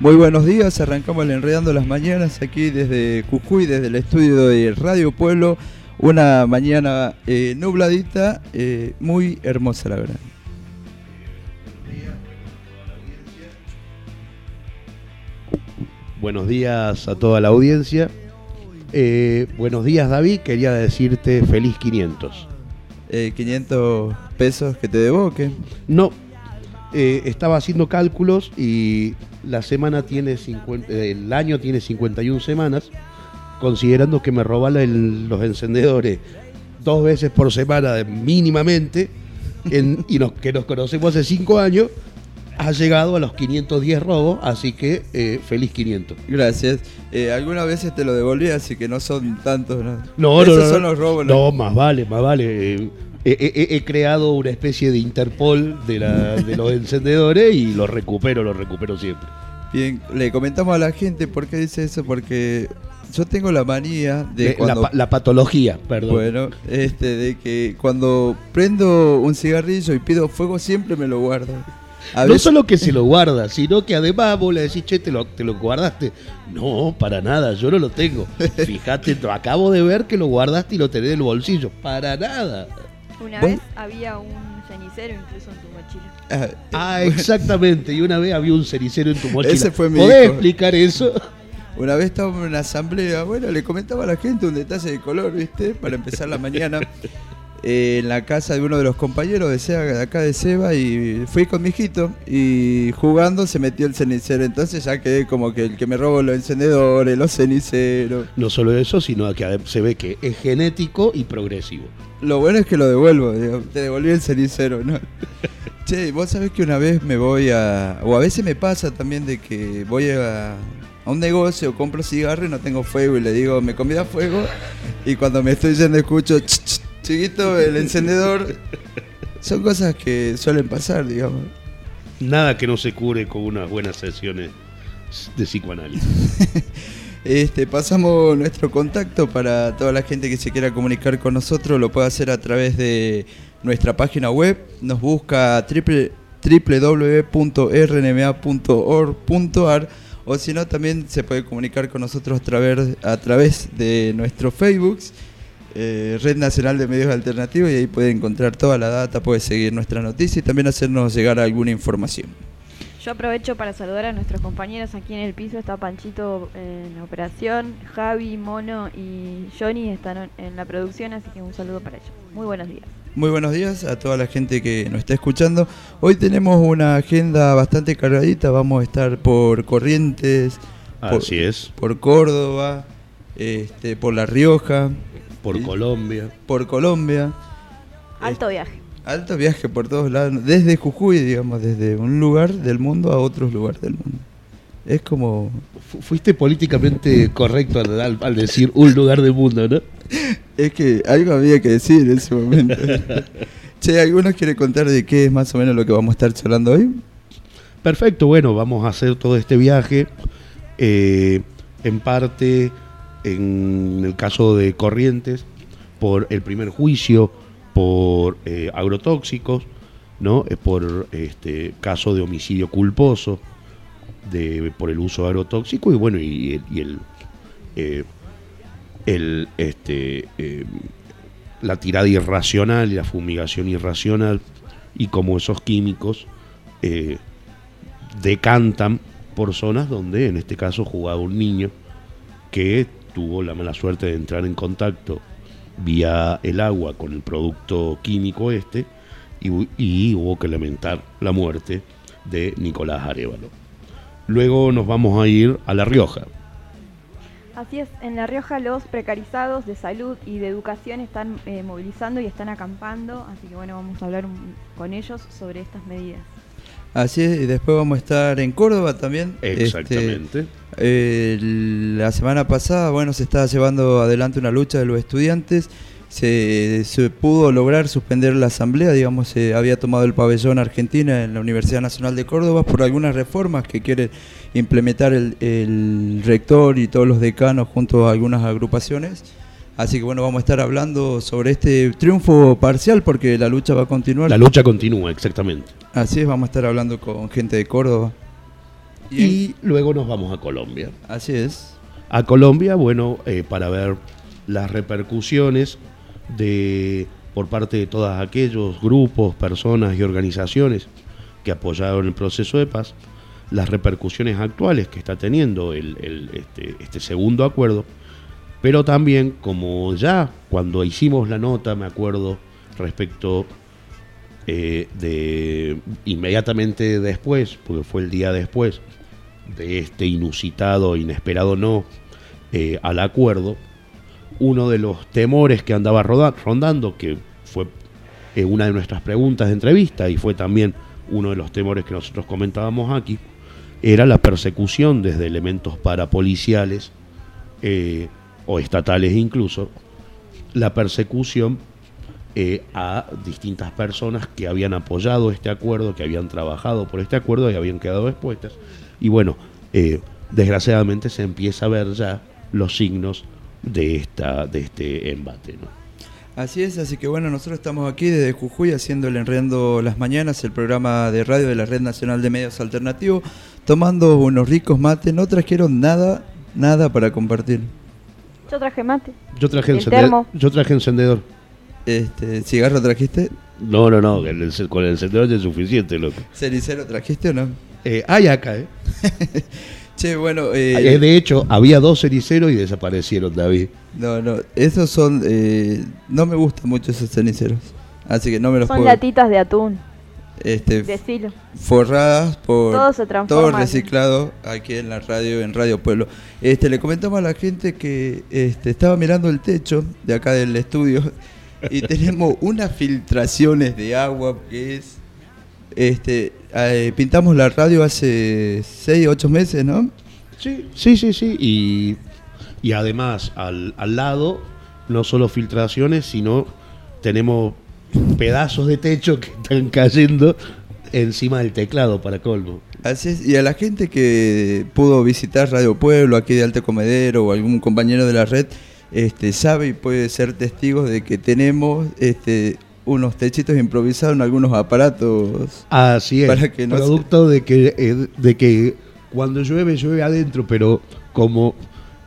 Muy buenos días, arrancamos el Enredando las Mañanas aquí desde Cucuy, desde el estudio de Radio Pueblo. Una mañana eh, nubladita, eh, muy hermosa la verdad. Buenos días a toda la audiencia. Eh, buenos días David, quería decirte feliz 500. Eh, 500 pesos que te debo, ¿o ¿qué? No, eh, estaba haciendo cálculos y la semana tiene 50, eh, el año tiene 51 semanas, considerando que me roban el- los encendedores dos veces por semana mínimamente en- y nos, que nos conocemos hace 5 años, ha llegado a los 510 robos, así que eh, feliz 500. Gracias. Eh, algunas veces te lo devolví, así que no son tantos. No, No, Esos no, no, son los robos. ¿no? No, más vale, más vale. Eh, He, creado una especie de Interpol de, la- de los encendedores y los recupero, los recupero siempre. Bien, le comentamos a la gente por qué dice eso, porque yo tengo la manía de De- cuando... la, pa- la patología, perdón. Bueno, este, de que cuando prendo un cigarrillo y pido fuego siempre me lo guardo. A no veces- solo que se lo guarda, sino que además vos le decís, che, te lo, te lo guardaste. No, para nada, yo no lo tengo. Fíjate, lo acabo de ver que lo guardaste y lo tenés en el bolsillo. Para nada. Una ¿Vos? vez había un cenicero incluso en tu mochila. Ah, Ah, exactamente. Y una vez había un cenicero en tu mochila. Ese fue mi ¿Podés hijo. explicar eso? Una vez estábamos en una asamblea, bueno, le comentaba a la gente un detalle de color, ¿viste? Para empezar la mañana. eh, en la casa de uno de los compañeros de Seba, de acá de Seba, y fui con mi hijito, y jugando se metió el cenicero. Entonces ya quedé como que el que me robo los encendedores, los ceniceros. No solo eso, sino que se ve que es genético y progresivo. Lo bueno es que lo devuelvo, digo, te devolví el cenicero, ¿no? che, vos sabés que una vez me voy a. O a veces me pasa también de que voy a, a un negocio, compro cigarro y no tengo fuego y le digo, ¿me convida fuego? Y cuando me estoy yendo escucho, "Ch, ch, chiquito, el encendedor. Son cosas que suelen pasar, digamos. Nada que no se cure con unas buenas sesiones de psicoanálisis. Este, pasamos nuestro contacto para toda la gente que se quiera comunicar con nosotros, lo puede hacer a través de nuestra página web, nos busca www.rnma.org.ar o si no también se puede comunicar con nosotros a través, a través de nuestro Facebook, eh, Red Nacional de Medios Alternativos y ahí puede encontrar toda la data, puede seguir nuestra noticia y también hacernos llegar alguna información. Yo aprovecho para saludar a nuestros compañeros aquí en el piso. Está Panchito en operación, Javi, Mono y Johnny están en- la producción, así que un saludo para ellos. Muy buenos días. Muy buenos días a toda la gente que nos está escuchando. Hoy tenemos una agenda bastante cargadita. Vamos a estar por Corrientes, por, Así es. por Córdoba, este, por La Rioja, Por Sí. Colombia. por Colombia. Alto viaje. Alto viaje por todos lados, desde Jujuy, digamos, desde un lugar del mundo a otros lugares del mundo. Es como... Fu- Fuiste políticamente correcto al, al- al decir un lugar del mundo, ¿no? Es que algo había que decir en ese momento. che, ¿alguno quiere contar de qué es más o menos lo que vamos a estar charlando hoy? Perfecto, bueno, vamos a hacer todo este viaje. eh, en parte, en el caso de Corrientes, por el primer juicio por eh, agrotóxicos, ¿no? Eh, por este caso de homicidio culposo de, por el uso agrotóxico y bueno, y, el- eh, el este la tirada irracional y la fumigación irracional y cómo esos químicos decantan por zonas donde en este caso jugaba un niño que tuvo la mala suerte de entrar en contacto vía el agua con el producto químico este y, hu- y hubo que lamentar la muerte de Nicolás Arevalo. Luego nos vamos a ir a La Rioja. Así es, en La Rioja los precarizados de salud y de educación están eh, movilizando y están acampando, así que bueno, vamos a hablar con ellos sobre estas medidas. Así es, y después vamos a estar en Córdoba también. Este, Exactamente. eh, la semana pasada, bueno, se estaba llevando adelante una lucha de los estudiantes. Se, se pudo lograr suspender la asamblea, digamos, se había tomado el pabellón Argentina en la Universidad Nacional de Córdoba por algunas reformas que quiere implementar el, el rector y todos los decanos junto a algunas agrupaciones. Así que bueno, vamos a estar hablando sobre este triunfo parcial porque la lucha va a continuar. La lucha continúa, exactamente. Así es, vamos a estar hablando con gente de Córdoba. Y, Y luego nos vamos a Colombia. así es. a Colombia, bueno, eh, para ver las repercusiones de por parte de todos aquellos grupos, personas y organizaciones que apoyaron el proceso de paz, las repercusiones actuales que está teniendo el, el- este, este segundo acuerdo, pero también como ya cuando hicimos la nota, me acuerdo, respecto eh, de inmediatamente después, porque fue el día después de este inusitado, inesperado no eh, al acuerdo, uno de los temores que andaba rondando, que fue eh, una de nuestras preguntas de entrevista y fue también uno de los temores que nosotros comentábamos aquí, era la persecución desde elementos parapoliciales o estatales incluso, la persecución eh, a distintas personas que habían apoyado este acuerdo, que habían trabajado por este acuerdo y habían quedado expuestas. Y bueno, eh, desgraciadamente se empieza a ver ya los signos de, esta, de este embate. Así es, así que bueno, nosotros estamos aquí desde Jujuy haciendo el Enredando las Mañanas, el programa de radio de la Red Nacional de Medios Alternativos, tomando unos ricos mates. No trajeron nada, nada para compartir. Yo traje mate. Yo traje, El encende- termo. yo traje encendedor. Este, ¿Cigarro trajiste? No, no, no, el con el encendedor ya es suficiente, loco. ¿Cenicero trajiste o no? Eh, hay acá, ¿eh? Che, bueno, eh, Eh, De hecho, había dos ceniceros y desaparecieron, David. no, no, esos son, eh, no me gustan mucho esos ceniceros, así que no me los Son puedo, latitas de atún, este, decilo. forradas por Todo se todo reciclado aquí en la radio en Radio Pueblo. Este le comentamos a la gente que este, estaba mirando el techo de acá del estudio y tenemos unas filtraciones de agua que es este eh, pintamos la radio hace 6, 8 meses, ¿no? Sí, sí, sí, sí. Y, y además, al, al lado, no solo filtraciones, sino tenemos pedazos de techo que están cayendo encima del teclado para colmo. Así es, y a la gente que pudo visitar Radio Pueblo, aquí de Alto Comedero o algún compañero de la red, este, sabe y puede ser testigo de que tenemos este, unos techitos improvisados en algunos aparatos. Así es. Para que no producto de que eh, de que cuando llueve llueve adentro, pero como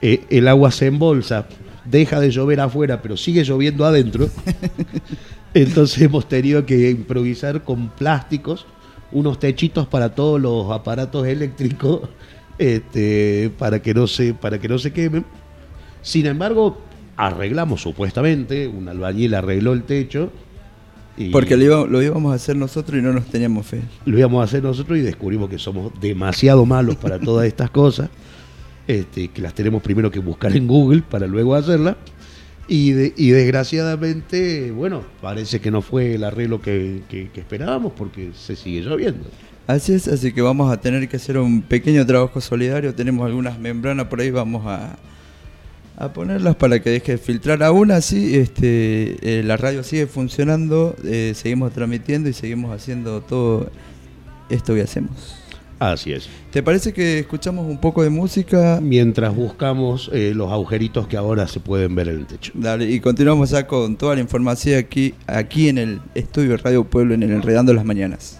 eh, el agua se embolsa, deja de llover afuera, pero sigue lloviendo adentro. entonces hemos tenido que improvisar con plásticos unos techitos para todos los aparatos eléctricos este, para que no se para que no se quemen. Sin embargo, arreglamos supuestamente, un albañil arregló el techo y Porque lo, iba- lo íbamos a hacer nosotros y no nos teníamos fe. lo íbamos a hacer nosotros y descubrimos que somos demasiado malos para todas estas cosas, este, que las tenemos primero que buscar en Google para luego hacerlas. Y, y desgraciadamente, bueno, parece que no fue el arreglo que, que- que esperábamos porque se sigue lloviendo. Así es, así que vamos a tener que hacer un pequeño trabajo solidario. Tenemos algunas membranas por ahí, vamos a, a ponerlas para que deje de filtrar. Aún así, este, eh, la radio sigue funcionando, eh, seguimos transmitiendo y seguimos haciendo todo esto que hacemos. Así es. ¿Te parece que escuchamos un poco de música? Mientras buscamos eh, los agujeritos que ahora se pueden ver en el techo. Dale, y continuamos ya con toda la información aquí, aquí en el estudio de Radio Pueblo, en el Enredando las Mañanas.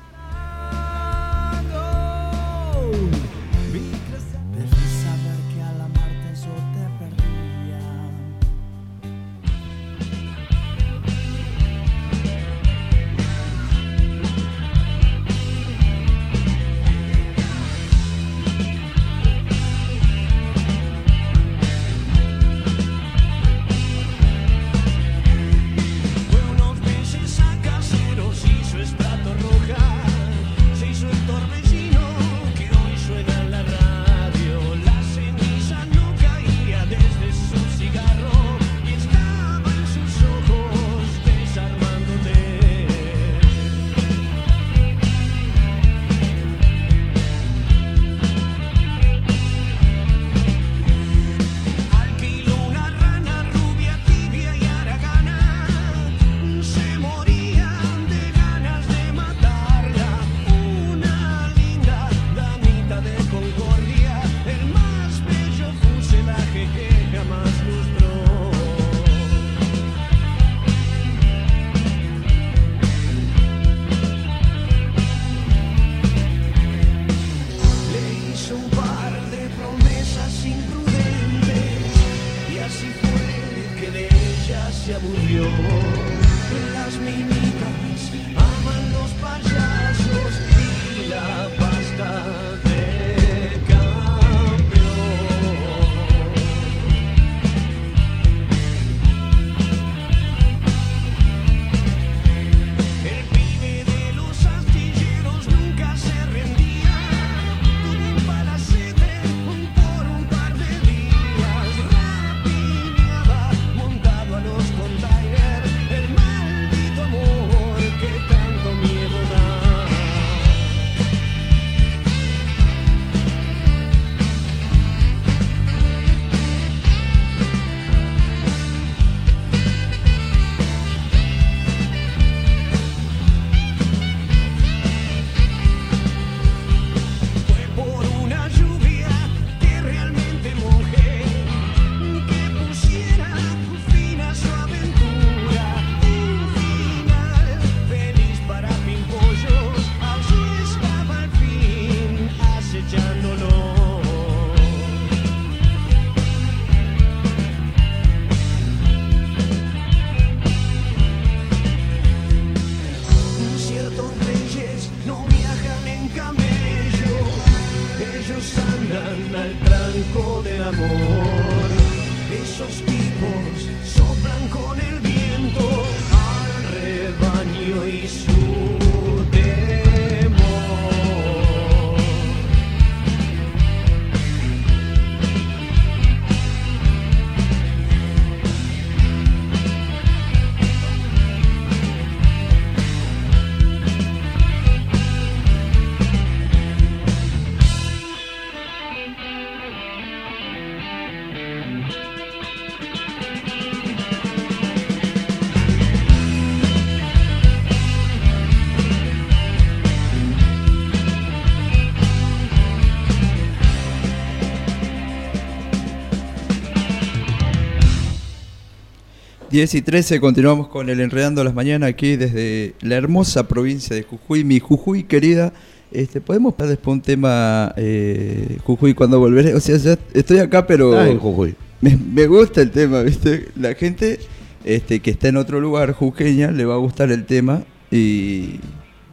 10 y 13 continuamos con el Enredando las Mañanas aquí desde la hermosa provincia de Jujuy, mi Jujuy querida. Este, ¿Podemos hablar después un tema, eh, Jujuy, cuando volveré? O sea, ya estoy acá, pero Ah, en Jujuy. me, me gusta el tema, ¿viste? La gente este, que está en otro lugar, jujeña, le va a gustar el tema y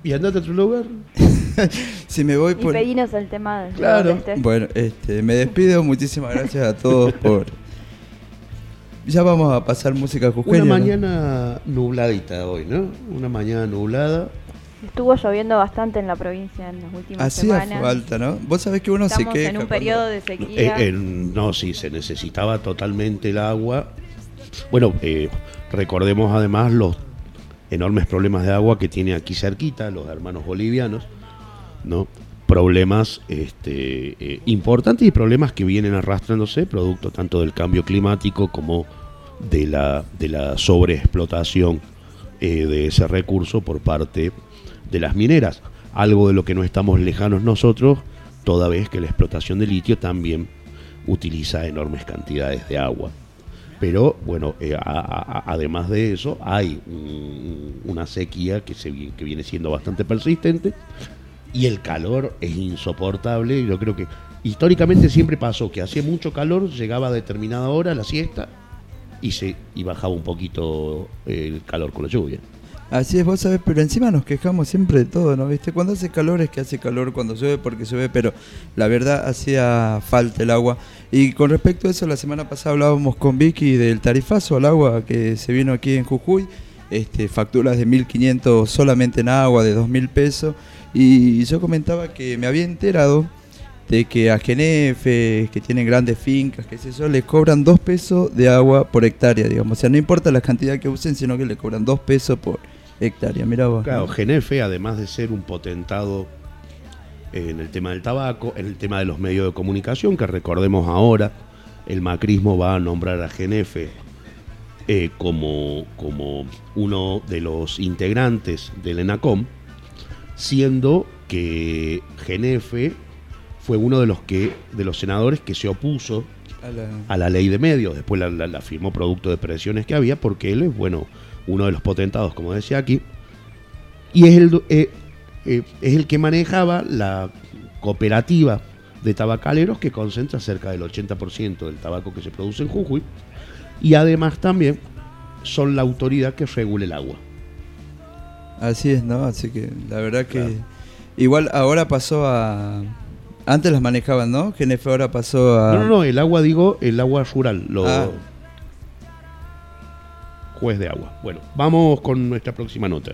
¿Y andate a otro lugar? si me voy Y por... pedinos el tema Claro. estés. Bueno, este, me despido, muchísimas gracias a todos por... Ya vamos a pasar música jujeña. Una ¿no? mañana nubladita hoy, ¿no? Una mañana nublada. Estuvo lloviendo bastante en la provincia en las últimas Hacía semanas. falta, ¿no? Vos sabés que uno Estamos se queja. en un cuando- periodo de Eh, sequía. eh, no, sí, se necesitaba totalmente el agua. Bueno, eh, recordemos además los enormes problemas de agua que tiene aquí cerquita los hermanos bolivianos, ¿no? Problemas este, eh, importantes y problemas que vienen arrastrándose, producto tanto del cambio climático como de la, de la sobreexplotación eh, de ese recurso por parte de las mineras. Algo de lo que no estamos lejanos nosotros, toda vez que la explotación de litio también utiliza enormes cantidades de agua. Pero bueno, eh, además de eso, hay un- una sequía que, se, que viene siendo bastante persistente y el calor es insoportable. Yo creo que históricamente siempre pasó que hacía mucho calor, llegaba a determinada hora la siesta y, se, y bajaba un poquito el calor con la lluvia. Así es, vos sabés, pero encima nos quejamos siempre de todo, ¿no? ¿Viste? Cuando hace calor es que hace calor, cuando llueve porque llueve, pero la verdad hacía falta el agua. Y con respecto a eso, la semana pasada hablábamos con Vicky del tarifazo al agua que se vino aquí en Jujuy, este, facturas de 1.500 solamente en agua, de 2.000 pesos. Y yo comentaba que me había enterado de que a Genefe, que tienen grandes fincas, qué sé yo, les cobran 2 pesos de agua por hectárea, digamos. O sea, no importa la cantidad que usen, sino que le cobran 2 pesos por hectárea. Mira vos. Claro, Genefe, además de ser un potentado en el tema del tabaco, en el tema de los medios de comunicación, que recordemos ahora, el macrismo va a nombrar a Genefe eh, como, como uno de los integrantes del ENACOM, siendo que Genefe fue uno de los que de los senadores que se opuso A la- a la ley de medios, después la, la- la firmó producto de presiones que había, porque él es, bueno, uno de los potentados, como decía aquí, y es el, eh, eh, es el que manejaba la cooperativa de tabacaleros que concentra cerca del 80% del tabaco que se produce en Jujuy, y además también son la autoridad que regula el agua. Así es, ¿no? Así que la verdad que... Claro. Igual ahora pasó a... Antes las manejaban, ¿no? Genefe ahora pasó a... No, no, no, el agua, digo, el agua rural, lo... Ah. Juez de agua. Bueno, vamos con nuestra próxima nota.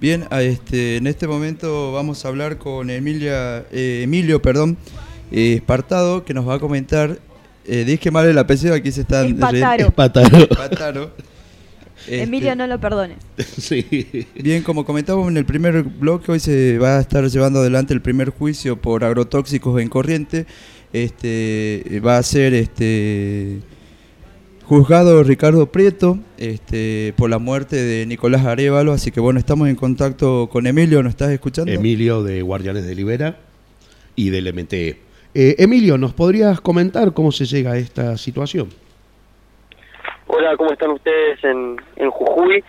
Bien, a este, en este momento vamos a hablar con Emilia, eh, Emilio, perdón, eh, Espartado, que nos va a comentar. Eh, dije mal el apellido, aquí se están. Espátaro. Espataro. Este, Emilio, no lo perdones. sí. Bien, como comentábamos en el primer bloque, hoy se va a estar llevando adelante el primer juicio por agrotóxicos en corriente. Este va a ser este juzgado Ricardo Prieto este, por la muerte de Nicolás Arevalo. Así que bueno, estamos en contacto con Emilio, ¿nos estás escuchando? Emilio de Guardianes de Libera y del MTE. Eh, Emilio, ¿nos podrías comentar cómo se llega a esta situación? Hola, ¿cómo están ustedes en, en Jujuy?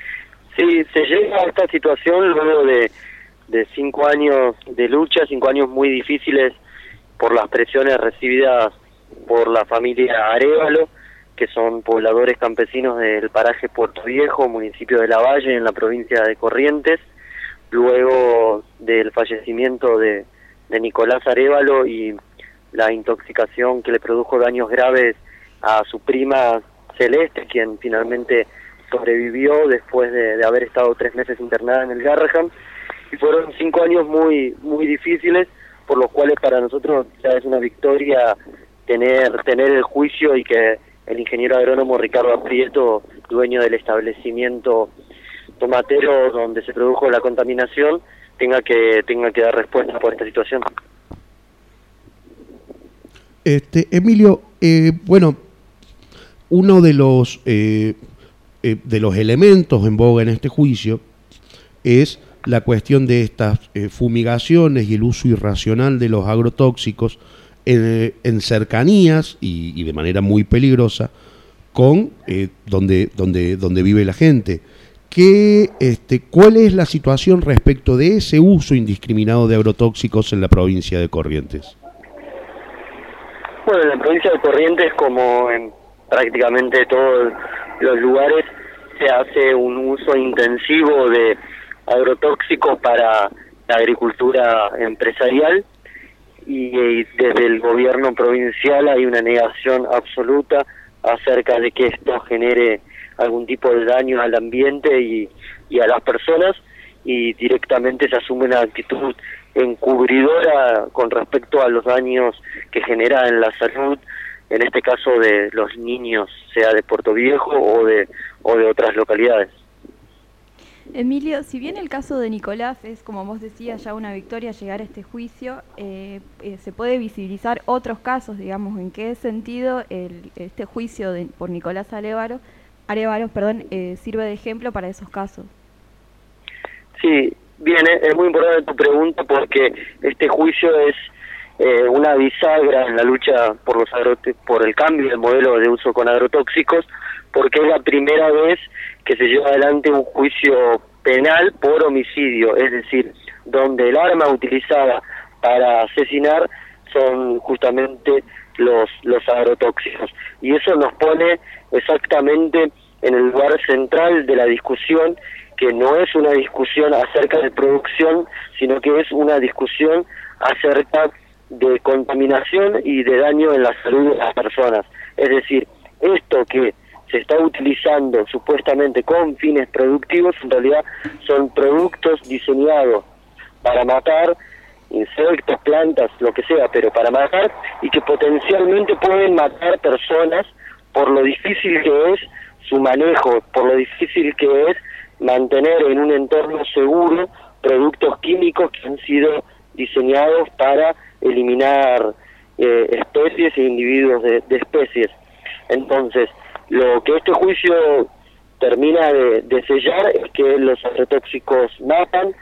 Sí, se llega a esta situación luego de, cinco años de lucha, cinco años muy difíciles por las presiones recibidas por la familia Arevalo, que son pobladores campesinos del paraje Puerto Viejo, municipio de La Valle, en la provincia de Corrientes, luego del fallecimiento de, de Nicolás Arevalo y la intoxicación que le produjo daños graves a su prima Celeste, quien finalmente sobrevivió después de, haber estado tres meses internada en el Garrahan. Y fueron cinco años muy muy difíciles, por los cuales para nosotros ya es una victoria tener tener el juicio y que el ingeniero agrónomo Ricardo Aprieto, dueño del establecimiento tomatero donde se produjo la contaminación, tenga que tenga que dar respuesta por esta situación. Este, Emilio, eh, bueno, uno de los, eh, eh, de los elementos en boga en este juicio es la cuestión de estas eh, fumigaciones y el uso irracional de los agrotóxicos en, cercanías y, de manera muy peligrosa con eh, donde, donde, donde vive la gente. ¿Qué, este, ¿Cuál es la situación respecto de ese uso indiscriminado de agrotóxicos en la provincia de Corrientes? Bueno, en la provincia de Corrientes, como en prácticamente todos los lugares, se hace un uso intensivo de agrotóxicos para la agricultura empresarial. Y, y desde el gobierno provincial hay una negación absoluta acerca de que esto genere algún tipo de daño al ambiente y, y a las personas. Y directamente se asume una actitud encubridora con respecto a los daños que genera en la salud, en este caso de los niños, sea de Puerto Viejo o de, o de otras localidades. Emilio, si bien el caso de Nicolás es, como vos decías, ya una victoria llegar a este juicio, eh, eh, se puede visibilizar otros casos, digamos, en qué sentido el, este juicio de, por Nicolás Arevalo, Arevalos perdón, eh, sirve de ejemplo para esos casos. Sí, bien, es muy importante tu pregunta porque este juicio es eh, una bisagra en la lucha por los por el cambio del modelo de uso con agrotóxicos, porque es la primera vez que se lleva adelante un juicio penal por homicidio, es decir, donde el arma utilizada para asesinar son justamente los los agrotóxicos. Y eso nos pone exactamente en el lugar central de la discusión que no es una discusión acerca de producción, sino que es una discusión acerca de contaminación y de daño en la salud de las personas. Es decir, esto que se está utilizando supuestamente con fines productivos, en realidad son productos diseñados para matar insectos, plantas, lo que sea, pero para matar y que potencialmente pueden matar personas por lo difícil que es su manejo, por lo difícil que es mantener en un entorno seguro productos químicos que han sido diseñados para eliminar eh, especies e individuos de, de especies. Entonces, lo que este juicio termina de, de sellar es que los agrotóxicos matan,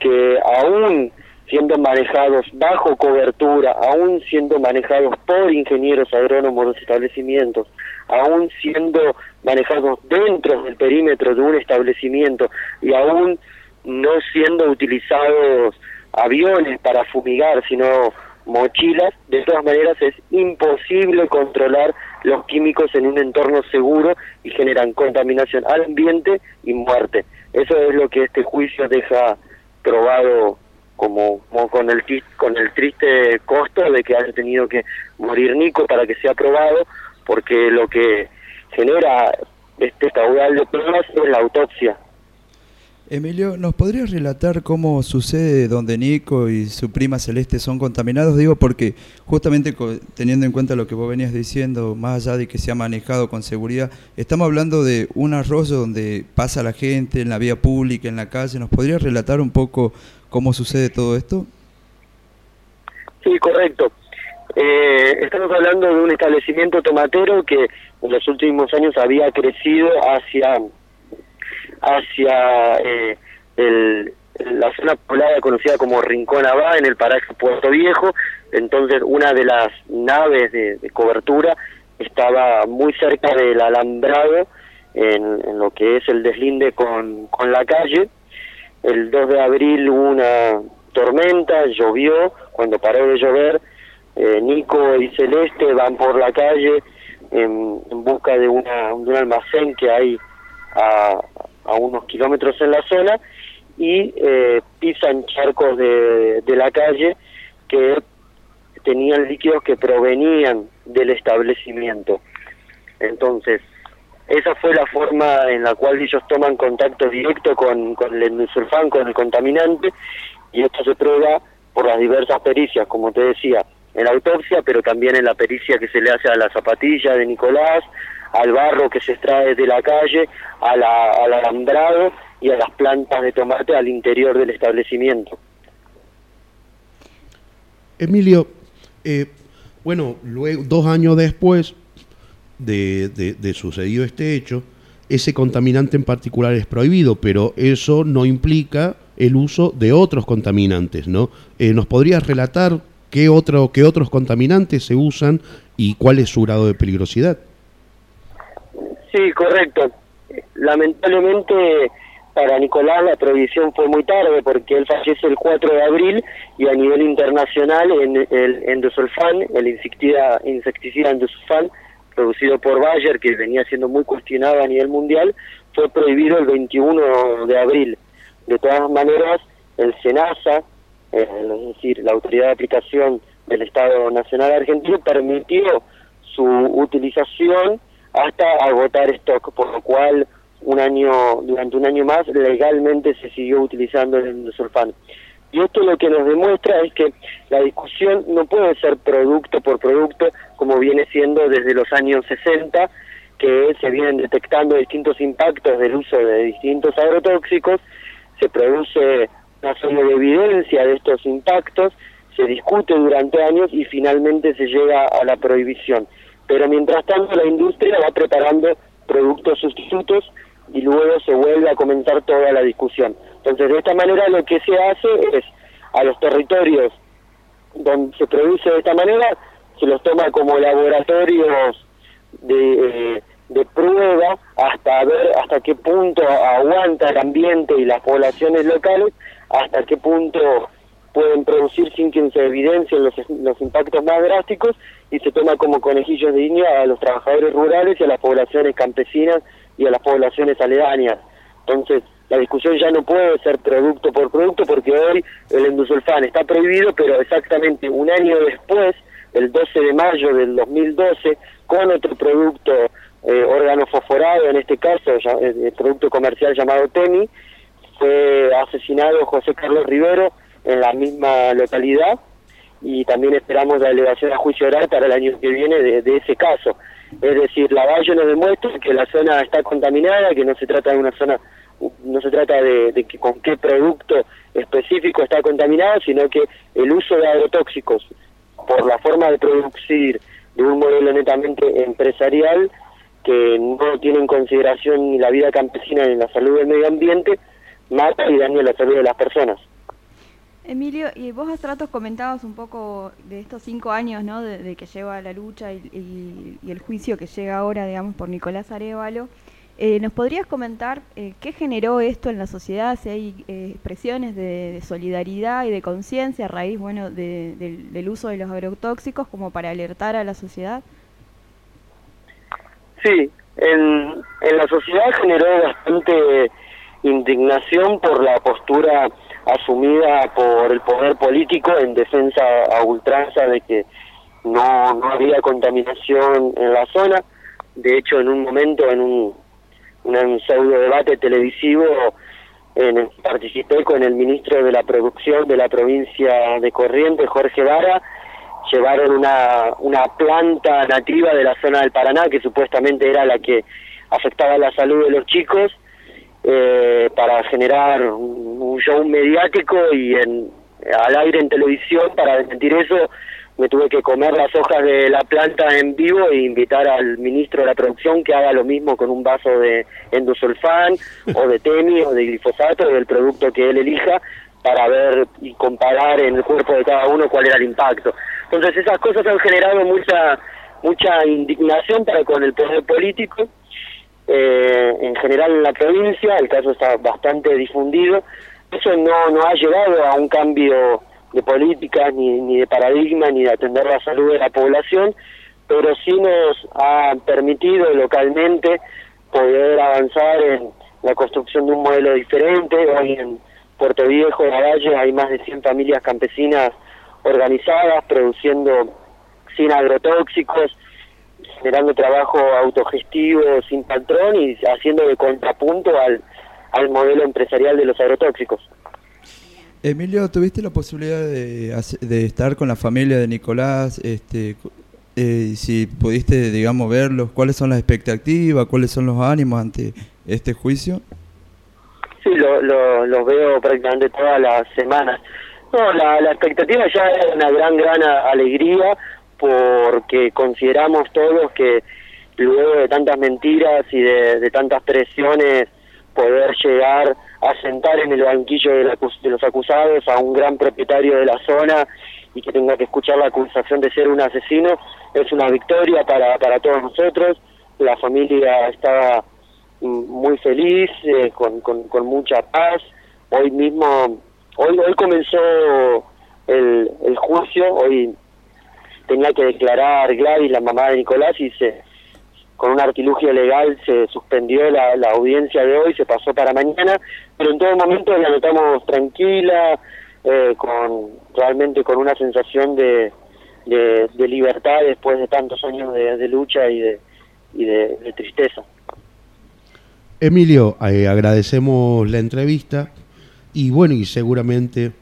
que aún siendo manejados bajo cobertura, aún siendo manejados por ingenieros agrónomos de los establecimientos, aún siendo manejados dentro del perímetro de un establecimiento y aún no siendo utilizados aviones para fumigar, sino mochilas, de todas maneras es imposible controlar los químicos en un entorno seguro y generan contaminación al ambiente y muerte. Eso es lo que este juicio deja probado como, con el con el triste costo de que haya tenido que morir Nico para que sea aprobado, porque lo que genera este caudal de pruebas es la autopsia. Emilio, ¿nos podrías relatar cómo sucede donde Nico y su prima Celeste son contaminados? Digo porque justamente teniendo en cuenta lo que vos venías diciendo, más allá de que se ha manejado con seguridad, estamos hablando de un arroyo donde pasa la gente en la vía pública, en la calle. ¿Nos podrías relatar un poco cómo sucede todo esto? Sí, correcto. Eh, estamos hablando de un establecimiento tomatero que en los últimos años había crecido hacia hacia eh, el- la zona poblada conocida como Rincón Abá, en el paraje Puerto Viejo. Entonces, una de las naves de, cobertura estaba muy cerca del alambrado, en, en lo que es el deslinde con, con la calle. El 2 de abril hubo una tormenta, llovió, cuando paró de llover, eh, Nico y Celeste van por la calle en, busca de, una, de un almacén que hay a, unos kilómetros en la zona y eh, pisan charcos de, de la calle que tenían líquidos que provenían del establecimiento. Entonces, esa fue la forma en la cual ellos toman contacto directo con, con el endosulfán, con el contaminante, y esto se prueba por las diversas pericias, como te decía, en la autopsia, pero también en la pericia que se le hace a la zapatilla de Nicolás, al barro que se extrae de la calle, a la, al alambrado y a las plantas de tomate al interior del establecimiento. Emilio, eh, bueno, luego, dos años después de, de- de sucedido este hecho, ese contaminante en particular es prohibido, pero eso no implica el uso de otros contaminantes, ¿no? Eh, ¿Nos podrías relatar qué, otro, qué otros contaminantes se usan y cuál es su grado de peligrosidad? Sí, correcto. Lamentablemente para Nicolás la prohibición fue muy tarde porque él fallece el 4 de abril y a nivel internacional en el endosulfán, el insecticida, insecticida endosulfán, producido por Bayer, que venía siendo muy cuestionado a nivel mundial, fue prohibido el 21 de abril. De todas maneras, el SENASA, eh, es decir, la Autoridad de Aplicación del Estado Nacional Argentino, permitió su utilización hasta agotar stock, por lo cual un año durante un año más legalmente se siguió utilizando el endosulfán. Y esto lo que nos demuestra es que la discusión no puede ser producto por producto como viene siendo desde los años 60, que se vienen detectando distintos impactos del uso de distintos agrotóxicos, se produce una serie de evidencia de estos impactos, se discute durante años y finalmente se llega a la prohibición. Pero mientras tanto la industria va preparando productos sustitutos y luego se vuelve a comenzar toda la discusión. Entonces, de esta manera lo que se hace es a los territorios donde se produce de esta manera, se los toma como laboratorios de, de prueba hasta ver hasta qué punto aguanta el ambiente y las poblaciones locales, hasta qué punto pueden producir sin que se evidencien los, los impactos más drásticos y se toma como conejillos de Indias a los trabajadores rurales y a las poblaciones campesinas y a las poblaciones aledañas. Entonces, la discusión ya no puede ser producto por producto porque hoy el endosulfán está prohibido, pero exactamente un año después, el 12 de mayo del 2012, con otro producto eh, órgano fosforado, en este caso el producto comercial llamado TEMI, fue asesinado José Carlos Rivero en la misma localidad y también esperamos la elevación a juicio oral para el año que viene de, ese caso. Es decir, la Valle nos demuestra que la zona está contaminada, que no se trata de una zona, no se trata de, que con qué producto específico está contaminado, sino que el uso de agrotóxicos por la forma de producir de un modelo netamente empresarial que no tiene en consideración ni la vida campesina ni la salud del medio ambiente, mata y daña la salud de las personas. Emilio, y vos hace rato comentabas un poco de estos cinco años, ¿no? De, que lleva la lucha y, el juicio que llega ahora, digamos, por Nicolás Arevalo. Eh, ¿Nos podrías comentar eh, qué generó esto en la sociedad? Si hay eh, expresiones de, solidaridad y de conciencia a raíz, bueno, del uso de los agrotóxicos como para alertar a la sociedad. Sí, en, en la sociedad generó bastante indignación por la postura asumida por el poder político en defensa a ultranza de que no, no había contaminación en la zona. De hecho, en un momento, en un, un pseudo debate televisivo, en, participé con el ministro de la Producción de la provincia de Corrientes, Jorge Vara, llevaron una, una planta nativa de la zona del Paraná, que supuestamente era la que afectaba la salud de los chicos, eh, para generar un show mediático y en, al aire en televisión para desmentir eso me tuve que comer las hojas de la planta en vivo e invitar al ministro de la producción que haga lo mismo con un vaso de endosulfán o de temi o de glifosato del producto que él elija para ver y comparar en el cuerpo de cada uno cuál era el impacto. Entonces esas cosas han generado mucha mucha indignación para con el poder político eh, en general en la provincia, el caso está bastante difundido. Eso no, no ha llevado a un cambio de políticas, ni, ni de paradigma, ni de atender la salud de la población, pero sí nos ha permitido localmente poder avanzar en la construcción de un modelo diferente. Hoy en Puerto Viejo, la Valle, hay más de 100 familias campesinas organizadas, produciendo sin agrotóxicos, generando trabajo autogestivo sin patrón y haciendo de contrapunto al, al modelo empresarial de los agrotóxicos. Emilio, ¿tuviste la posibilidad de, de estar con la familia de Nicolás? Este, eh, si pudiste, digamos, verlos, ¿cuáles son las expectativas, cuáles son los ánimos ante este juicio? Sí, los lo, veo prácticamente todas las semanas. No, la, la expectativa ya es una gran, gran alegría porque consideramos todos que luego de tantas mentiras y de, tantas presiones poder llegar a sentar en el banquillo de, los acusados a un gran propietario de la zona y que tenga que escuchar la acusación de ser un asesino es una victoria para, para todos nosotros. la familia estaba mm, muy feliz, eh, con, con, con mucha paz. Hoy mismo, hoy, hoy comenzó el, el juicio, hoy tenía que declarar Gladys, la mamá de Nicolás, y se con un artilugio legal se suspendió la, audiencia de hoy, se pasó para mañana, pero en todo momento la notamos tranquila, eh, con realmente con una sensación de, de, libertad después de tantos años de, de lucha y de, y de tristeza. Emilio, eh, agradecemos la entrevista y bueno, y seguramente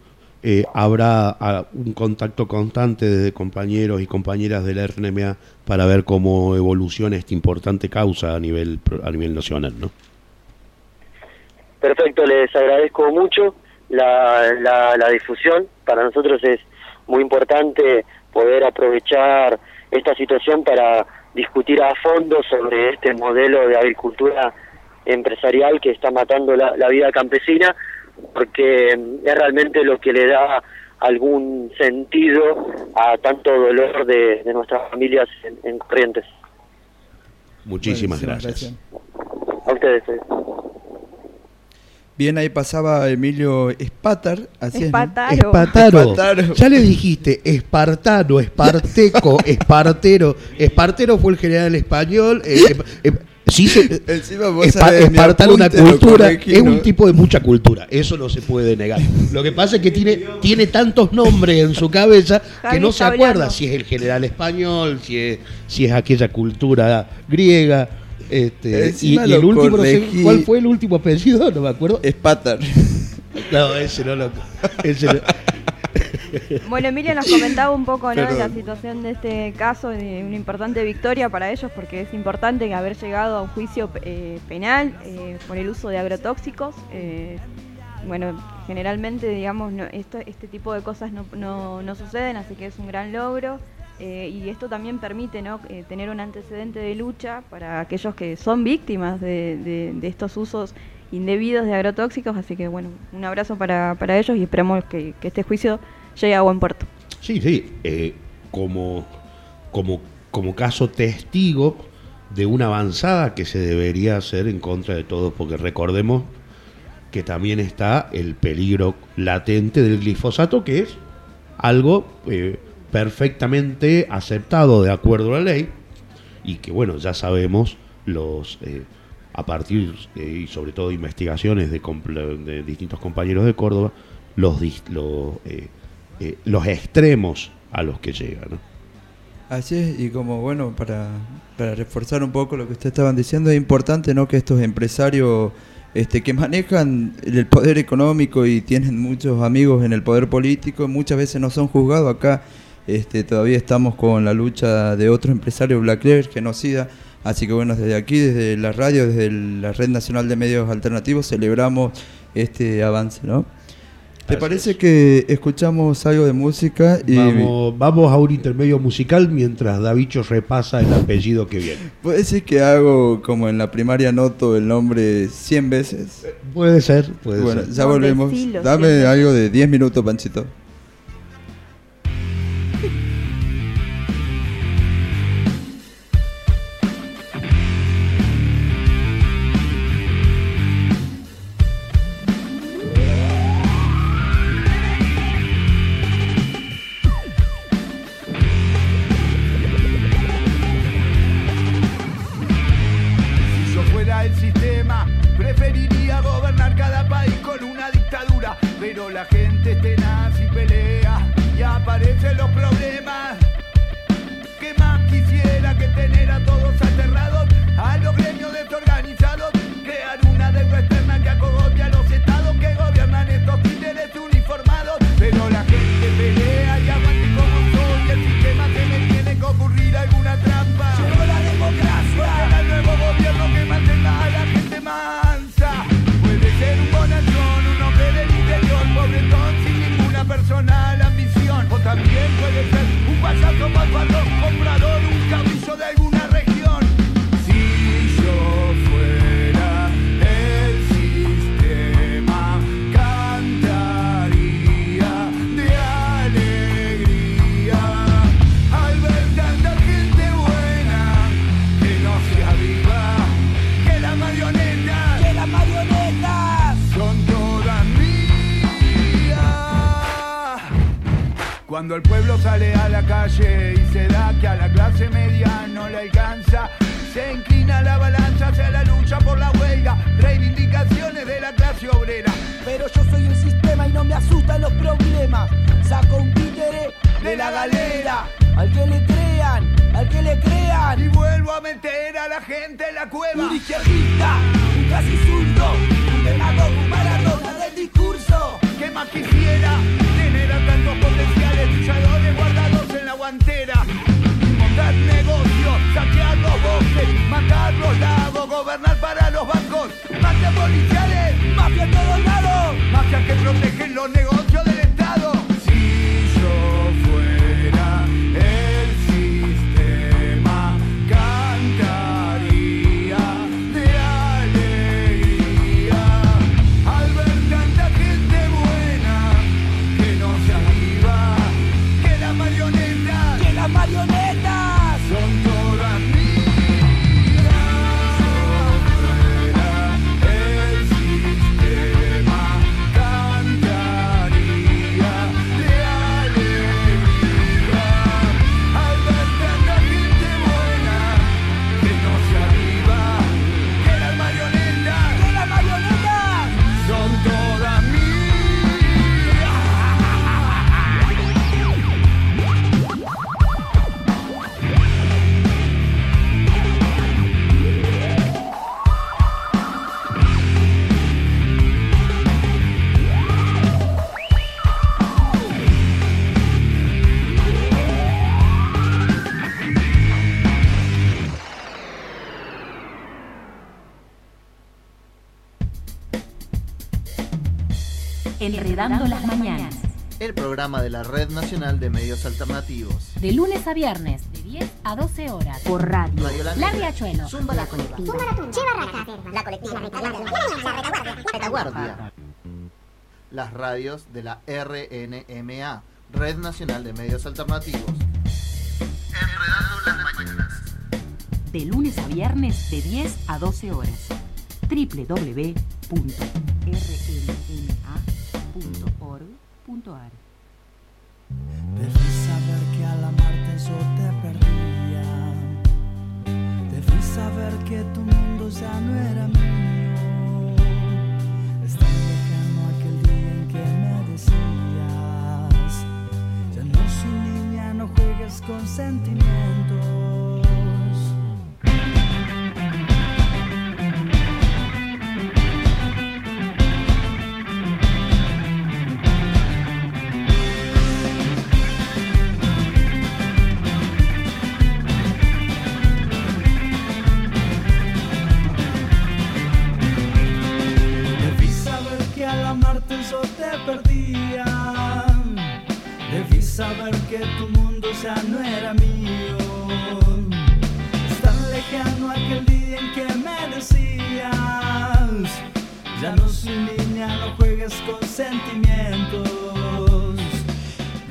eh, habrá ah, un contacto constante desde compañeros y compañeras del RNMA para ver cómo evoluciona esta importante causa a nivel, a nivel nacional, ¿no? Perfecto, les agradezco mucho la, la, la difusión. Para nosotros es muy importante poder aprovechar esta situación para discutir a fondo sobre este modelo de agricultura empresarial que está matando la, la vida campesina, porque mm, es realmente lo que le da algún sentido a tanto dolor de, de nuestras familias en, en Corrientes. Muchísimas gracias. A ustedes. eh. Bien, ahí pasaba Emilio Espatar. Así es, ¿no? Espataro. Espataro. Espataro. Ya le dijiste, espartano, esparteco, espartero. Espartero fue el general español. eh, eh, eh, sí se- Encima vos Espa- sabés, mi espartano una cultura, es un tipo de mucha cultura, eso no se puede negar. Lo que pasa es que tiene, tiene tantos nombres en su cabeza que no se acuerda si es el general español, si es, si es aquella cultura griega. Este, y, Encima y el último, no sé, corregí. ¿cuál fue el último apellido? No me acuerdo. Espatar. No, ese no lo. ese no- Bueno, Emilio nos comentaba un poco ¿no? de la Perdón. situación de este caso, de una importante victoria para ellos, porque es importante haber llegado a un juicio eh, penal eh, por el uso de agrotóxicos. eh, bueno, generalmente, digamos, no- esto, este tipo de cosas no, no- no suceden, así que es un gran logro. eh, y esto también permite ¿no? Eh, tener un antecedente de lucha para aquellos que son víctimas de, de- de estos usos indebidos de agrotóxicos. Así que, bueno, un abrazo para, para ellos y esperamos que, que este juicio llegue a buen puerto. Sí, sí, eh, como, como, como caso testigo de una avanzada que se debería hacer en contra de todos, porque recordemos que también está el peligro latente del glifosato, que es algo eh, perfectamente aceptado de acuerdo a la ley, y que bueno, ya sabemos los... eh, a partir y sobre todo investigaciones de, distintos compañeros de Córdoba, los, eh, los extremos a los que llegan. ¿no? Así es, y como bueno, para, para reforzar un poco lo que ustedes estaban diciendo, es importante ¿no? que estos empresarios este, que manejan el poder económico y tienen muchos amigos en el poder político, muchas veces no son juzgados. Acá este, todavía estamos con la lucha de otro empresario, Black Lear, genocida. Así que bueno, desde aquí, desde la radio, desde la Red Nacional de Medios Alternativos, celebramos este avance, ¿no? ¿Te parece que escuchamos algo de música? Y Vamos, vamos a un intermedio musical mientras Davicho repasa el apellido que viene. ¿Puede decir que hago como en la primaria noto el nombre 100 veces? Puede ser, puede bueno, ser. ya volvemos. Dame algo de 10 minutos, Panchito. Enredando las mañanas. El programa de la Red Nacional de Medios Alternativos. De lunes a viernes, de 10 a 12 horas. Por radio. Radio La La. Riachuelo. Zumba la colectiva. Che Barraca, la colectiva, la retaguardia. Retaguardia. Las radios de la RNMA, Red Nacional de Medios Alternativos. Enredando las mañanas. De lunes a viernes, de 10 a 12 horas. www.rnma.org.ar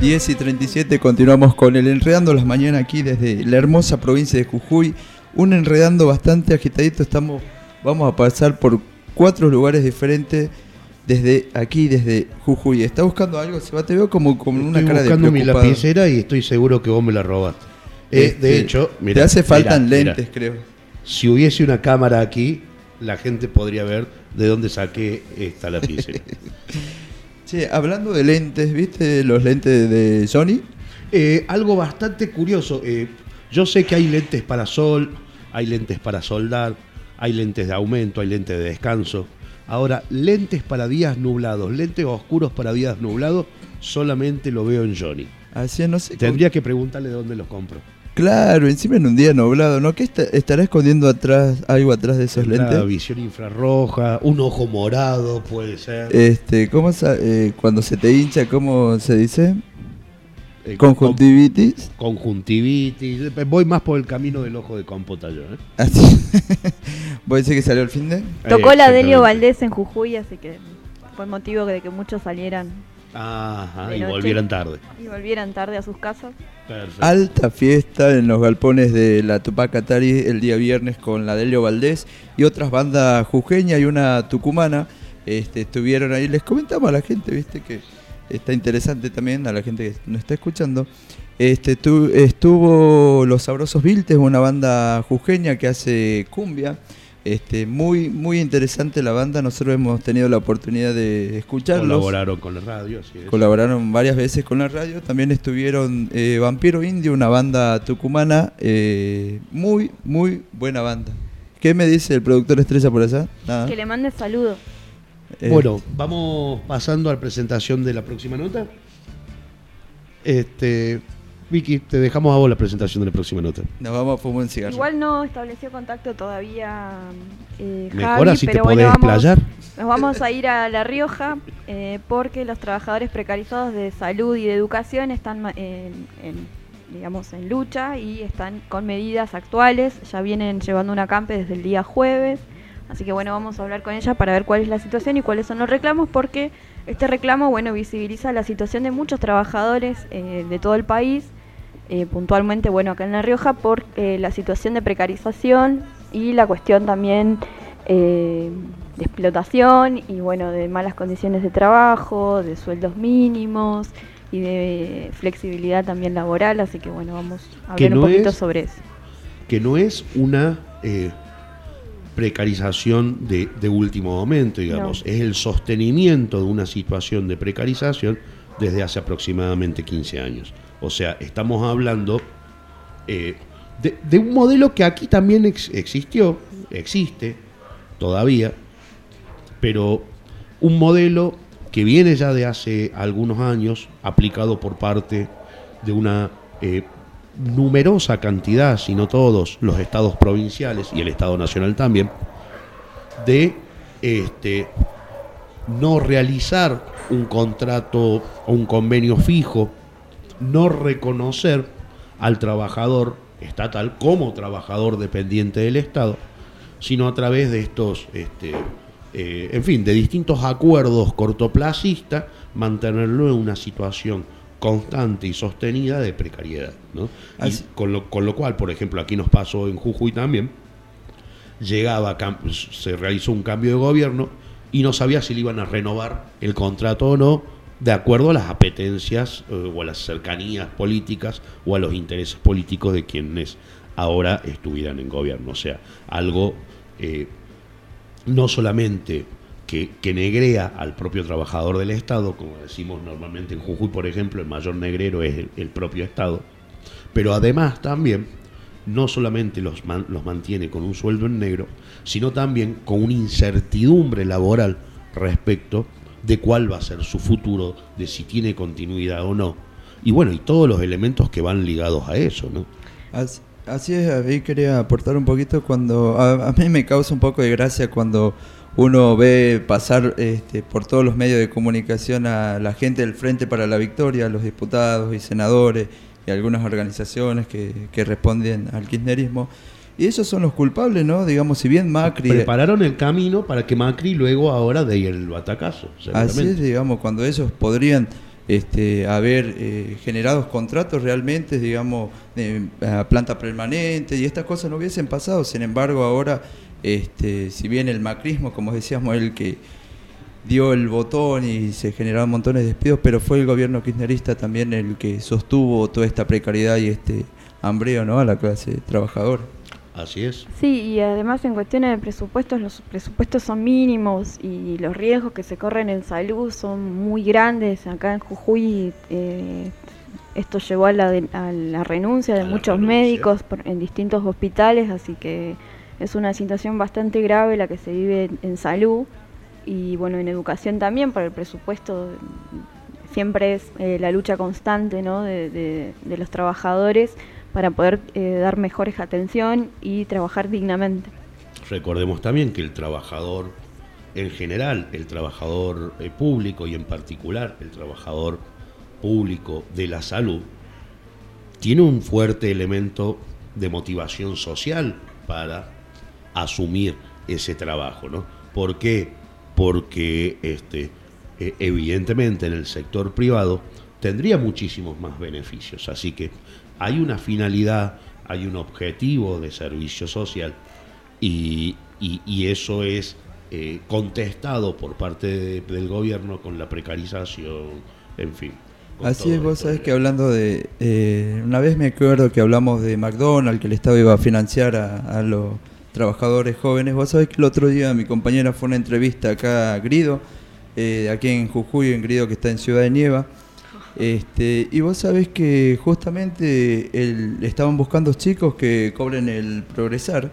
10 y 37 continuamos con el Enredando las Mañanas aquí desde la hermosa provincia de Jujuy. Un enredando bastante agitadito. Estamos, vamos a pasar por cuatro lugares diferentes desde aquí, desde Jujuy. ¿Está buscando algo? Se va, te veo como con una Estoy cara de buscando mi lapicera y estoy seguro que vos me la robaste. Eh, Este, de hecho, mira, te hace faltan mira. lentes, creo. Si hubiese una cámara aquí, la gente podría ver de dónde saqué esta lapicera. Che, hablando de lentes, ¿viste los lentes de Sony? Eh, algo bastante curioso. eh, yo sé que hay lentes para sol, hay lentes para soldar, hay lentes de aumento, hay lentes de descanso. Ahora, lentes para días nublados, lentes oscuros para días nublados, solamente lo veo en Johnny. Así no sé. Tendría que preguntarle dónde los compro. Claro, encima en un día nublado, ¿no? ¿Qué está- estará escondiendo atrás algo atrás de esos La lentes? visión infrarroja, un ojo morado puede ser. Este, ¿cómo eh, cuando se te hincha, cómo se dice? Eh, Conjuntivitis. con- conjuntivitis. Eh, Voy más por el camino del ojo de compota yo. ¿eh? Así. ¿Vos decís que salió el fin de? Tocó la Exactamente. Delio Valdés en Jujuy, así que fue motivo de que muchos salieran Ajá, y noche. volvieran tarde. y volvieran tarde a sus casas. Perfecto. Alta fiesta en los galpones de la Tupac Atari el día viernes con la Delio Valdés y otras bandas jujeñas y una tucumana. Este, estuvieron ahí, les comentamos a la gente, viste, que está interesante también a la gente que nos está escuchando. Este, tu- estuvo Los Sabrosos Viltes, una banda jujeña que hace cumbia. Este, muy, muy interesante la banda. Nosotros hemos tenido la oportunidad de escucharlos. Colaboraron con la radio, es. Colaboraron varias veces con la radio. También estuvieron eh, Vampiro Indio, una banda tucumana. eh, muy, muy buena banda. ¿Qué me dice el productor estrella por allá? Nada. Que le mande saludos. Eh, Bueno, vamos pasando a la presentación de la próxima nota. Este, Vicky, te dejamos a vos la presentación de la próxima nota. Nos vamos a fumar un cigarro. Igual no estableció contacto todavía eh, Mejor Javi, te pero podés bueno, vamos, explayar. nos vamos a ir a La Rioja eh, porque los trabajadores precarizados de salud y de educación están en, en, digamos, en lucha y están con medidas actuales. Ya vienen llevando una campe desde el día jueves. Así que bueno, vamos a hablar con ella para ver cuál es la situación y cuáles son los reclamos, porque este reclamo, bueno, visibiliza la situación de muchos trabajadores eh, de todo el país, eh, puntualmente, bueno, acá en La Rioja, por eh, la situación de precarización y la cuestión también eh, de explotación y, bueno, de malas condiciones de trabajo, de sueldos mínimos y de flexibilidad también laboral, así que bueno, vamos a hablar no un poquito es- sobre eso. que no es una precarización de, de último momento, digamos, No. es el sostenimiento de una situación de precarización desde hace aproximadamente 15 años. O sea, estamos hablando eh, de, un modelo que aquí también ex- existió, existe todavía, pero un modelo que viene ya de hace algunos años, aplicado por parte de una eh, numerosa cantidad, si no todos, los estados provinciales y el Estado Nacional también, de este, no realizar un contrato o un convenio fijo, no reconocer al trabajador estatal como trabajador dependiente del Estado, sino a través de estos, este, eh, en fin, de distintos acuerdos cortoplacistas, mantenerlo en una situación constante y sostenida de precariedad. ¿no? Y con, lo, con lo cual, por ejemplo, aquí nos pasó en Jujuy también, llegaba, se realizó un cambio de gobierno y no sabía si le iban a renovar el contrato o no, de acuerdo a las apetencias eh, o a las cercanías políticas o a los intereses políticos de quienes ahora estuvieran en gobierno. O sea, algo eh, no solamente que, negrea al propio trabajador del Estado, como decimos normalmente en Jujuy, por ejemplo, el mayor negrero es el, propio Estado, pero además también no solamente los, los mantiene con un sueldo en negro, sino también con una incertidumbre laboral respecto de cuál va a ser su futuro, de si tiene continuidad o no. Y bueno, y todos los elementos que van ligados a eso, ¿no? Así, así es, ahí quería aportar un poquito cuando a, a mí me causa un poco de gracia cuando uno ve pasar este, por todos los medios de comunicación a la gente del Frente para la Victoria, los diputados y senadores y algunas organizaciones que, que responden al kirchnerismo. Y ellos son los culpables, ¿no? Digamos, si bien Macri... Prepararon el camino para que Macri luego ahora dé el batacazo. Así es, digamos, cuando ellos podrían este, haber eh, generado contratos realmente, digamos, de a planta permanente y estas cosas no hubiesen pasado. Sin embargo, ahora, este, si bien el macrismo, como decíamos, el que dio el botón y se generaron montones de despidos, pero fue el gobierno kirchnerista también el que sostuvo toda esta precariedad y este hambreo ¿no? a la clase trabajadora. Así es. Sí, y además en cuestiones de presupuestos, los presupuestos son mínimos y los riesgos que se corren en salud son muy grandes. Acá en Jujuy eh, esto llevó a la, de- a la renuncia de A muchos renuncia. médicos por- en distintos hospitales, así que es una situación bastante grave la que se vive en, en salud y bueno, en educación también, por el presupuesto siempre es eh, la lucha constante ¿no? de, de- de los trabajadores para poder eh, dar mejores atención y trabajar dignamente. Recordemos también que el trabajador en general, el trabajador eh, público y en particular el trabajador público de la salud, tiene un fuerte elemento de motivación social para asumir ese trabajo, ¿no? ¿Por qué? Porque este, eh, evidentemente en el sector privado tendría muchísimos más beneficios. Así que hay una finalidad, hay un objetivo de servicio social y, y- y eso es eh, contestado por parte de- del gobierno con la precarización, en fin. Así es, vos sabés que hablando de... eh, una vez me acuerdo que hablamos de McDonald's, que el Estado iba a financiar a, a los trabajadores jóvenes. Vos sabés que el otro día mi compañera fue a una entrevista acá a Grido, eh, aquí en Jujuy, en Grido, que está en Ciudad de Nieva. Este, y vos sabés que justamente el- estaban buscando chicos que cobren el progresar.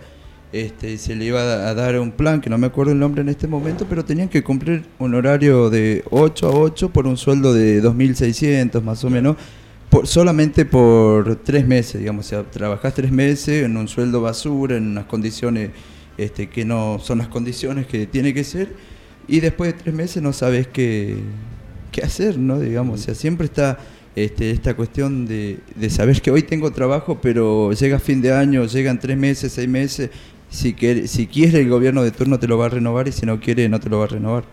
Este, se le iba a dar un plan, que no me acuerdo el nombre en este momento, pero tenían que cumplir un horario de 8 a 8 por un sueldo de 2.600 más o menos, por, solamente por tres meses, digamos, o sea, trabajás tres meses en un sueldo basura, en unas condiciones este, que no son las condiciones que tiene que ser, y después de tres meses no sabes qué, qué hacer, ¿no? Digamos, o sea, siempre está este, esta cuestión de, de saber que hoy tengo trabajo, pero llega fin de año, llegan tres meses, seis meses, si, quiere, si quiere el gobierno de turno te lo va a renovar y si no quiere no te lo va a renovar.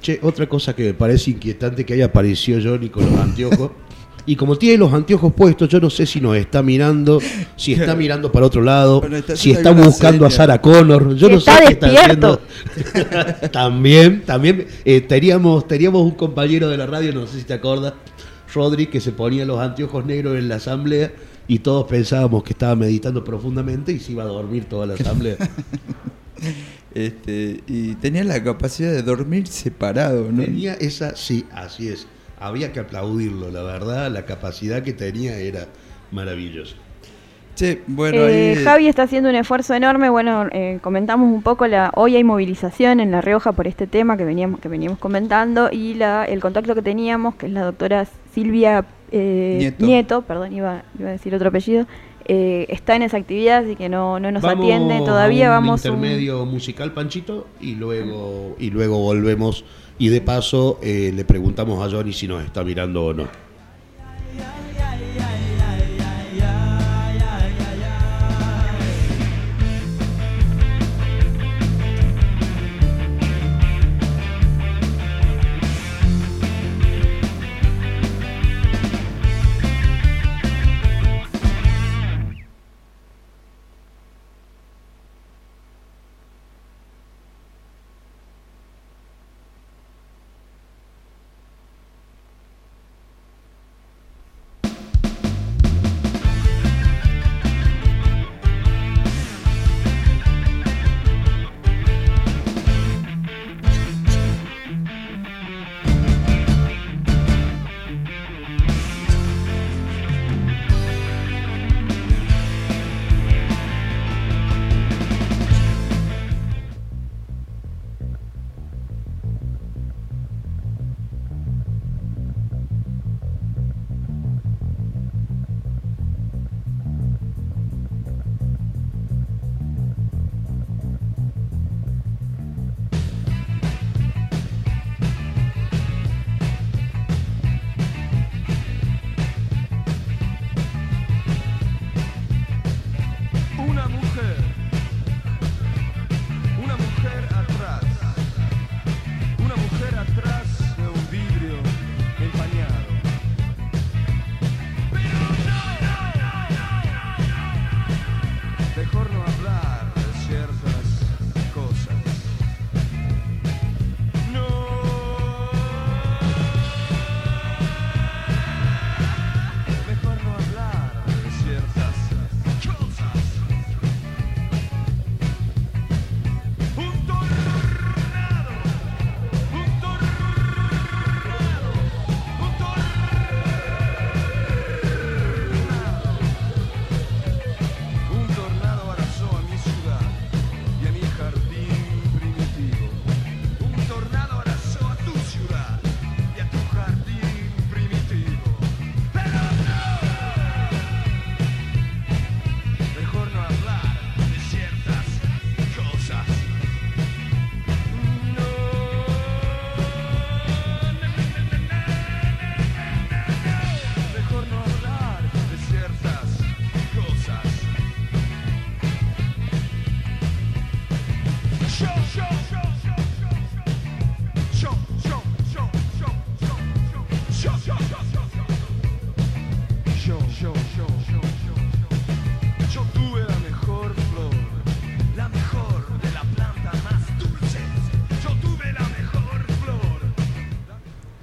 Che, otra cosa que me parece inquietante que haya aparecido Johnny con los anteojos. Y como tiene los anteojos puestos, yo no sé si nos está mirando, si está mirando para otro lado, está si está buscando a. Sarah Connor. Yo no está sé qué está haciendo. también, también eh, teníamos, teníamos un compañero de la radio, no sé si te acuerdas, Rodri, que se ponía los anteojos negros en la asamblea y todos pensábamos que estaba meditando profundamente y se iba a dormir toda la asamblea. Este, y tenía la capacidad de dormir separado, ¿no? Tenía esa, sí, así es. Había que aplaudirlo, la verdad, la capacidad que tenía era maravillosa. Che, bueno, Eh, ahí... Javi está haciendo un esfuerzo enorme. Bueno, eh, comentamos un poco la. Hoy hay movilización en La Rioja por este tema que veníamos que veníamos comentando y la el contacto que teníamos, que es la doctora Silvia eh, Nieto. perdón, iba, iba a decir otro apellido, eh, está en esa actividad, así que no, no nos Vamos atiende todavía. a un vamos un- intermedio musical, Panchito, y luego, y luego volvemos. Y de paso eh, le preguntamos a Johnny si nos está mirando o no.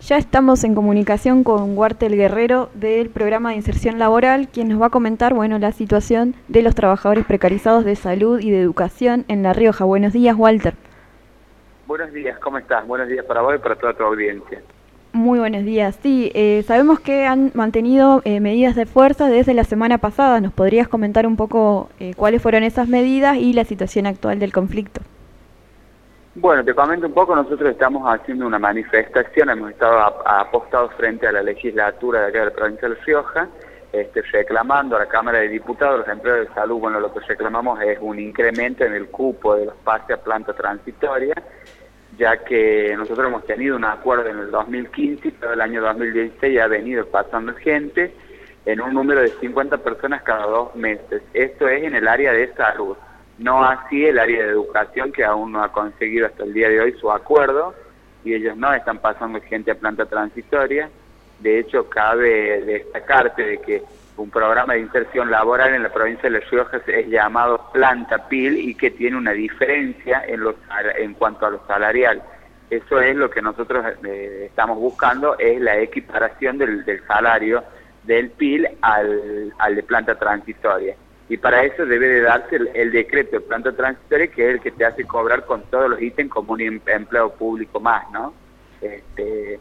Ya estamos en comunicación con Huartel Guerrero del programa de inserción laboral, quien nos va a comentar bueno, la situación de los trabajadores precarizados de salud y de educación en La Rioja. Buenos días, Walter. Buenos días, ¿cómo estás? Buenos días para vos y para toda tu audiencia. Muy buenos días. Sí, eh, sabemos que han mantenido eh, medidas de fuerza desde la semana pasada. ¿Nos podrías comentar un poco eh, cuáles fueron esas medidas y la situación actual del conflicto? Bueno, te comento un poco, nosotros estamos haciendo una manifestación, hemos estado apostados frente a la legislatura de acá de la provincia de Rioja, este, reclamando a la Cámara de Diputados, los empleados de salud, bueno, lo que reclamamos es un incremento en el cupo de los pases a planta transitoria, ya que nosotros hemos tenido un acuerdo en el 2015, pero el año 2016 ya ha venido pasando gente en un número de 50 personas cada dos meses. Esto es en el área de salud no así el área de educación que aún no ha conseguido hasta el día de hoy su acuerdo y ellos no están pasando gente a planta transitoria. De hecho, cabe destacarte de que un programa de inserción laboral en la provincia de La Rioja es llamado Planta PIL y que tiene una diferencia en, los, en cuanto a lo salarial. Eso es lo que nosotros eh, estamos buscando, es la equiparación del, del salario del PIL al, al de planta transitoria y para eso debe de darse el, decreto de planta transitoria que es el que te hace cobrar con todos los ítems como un em, empleo público más, ¿no? Este,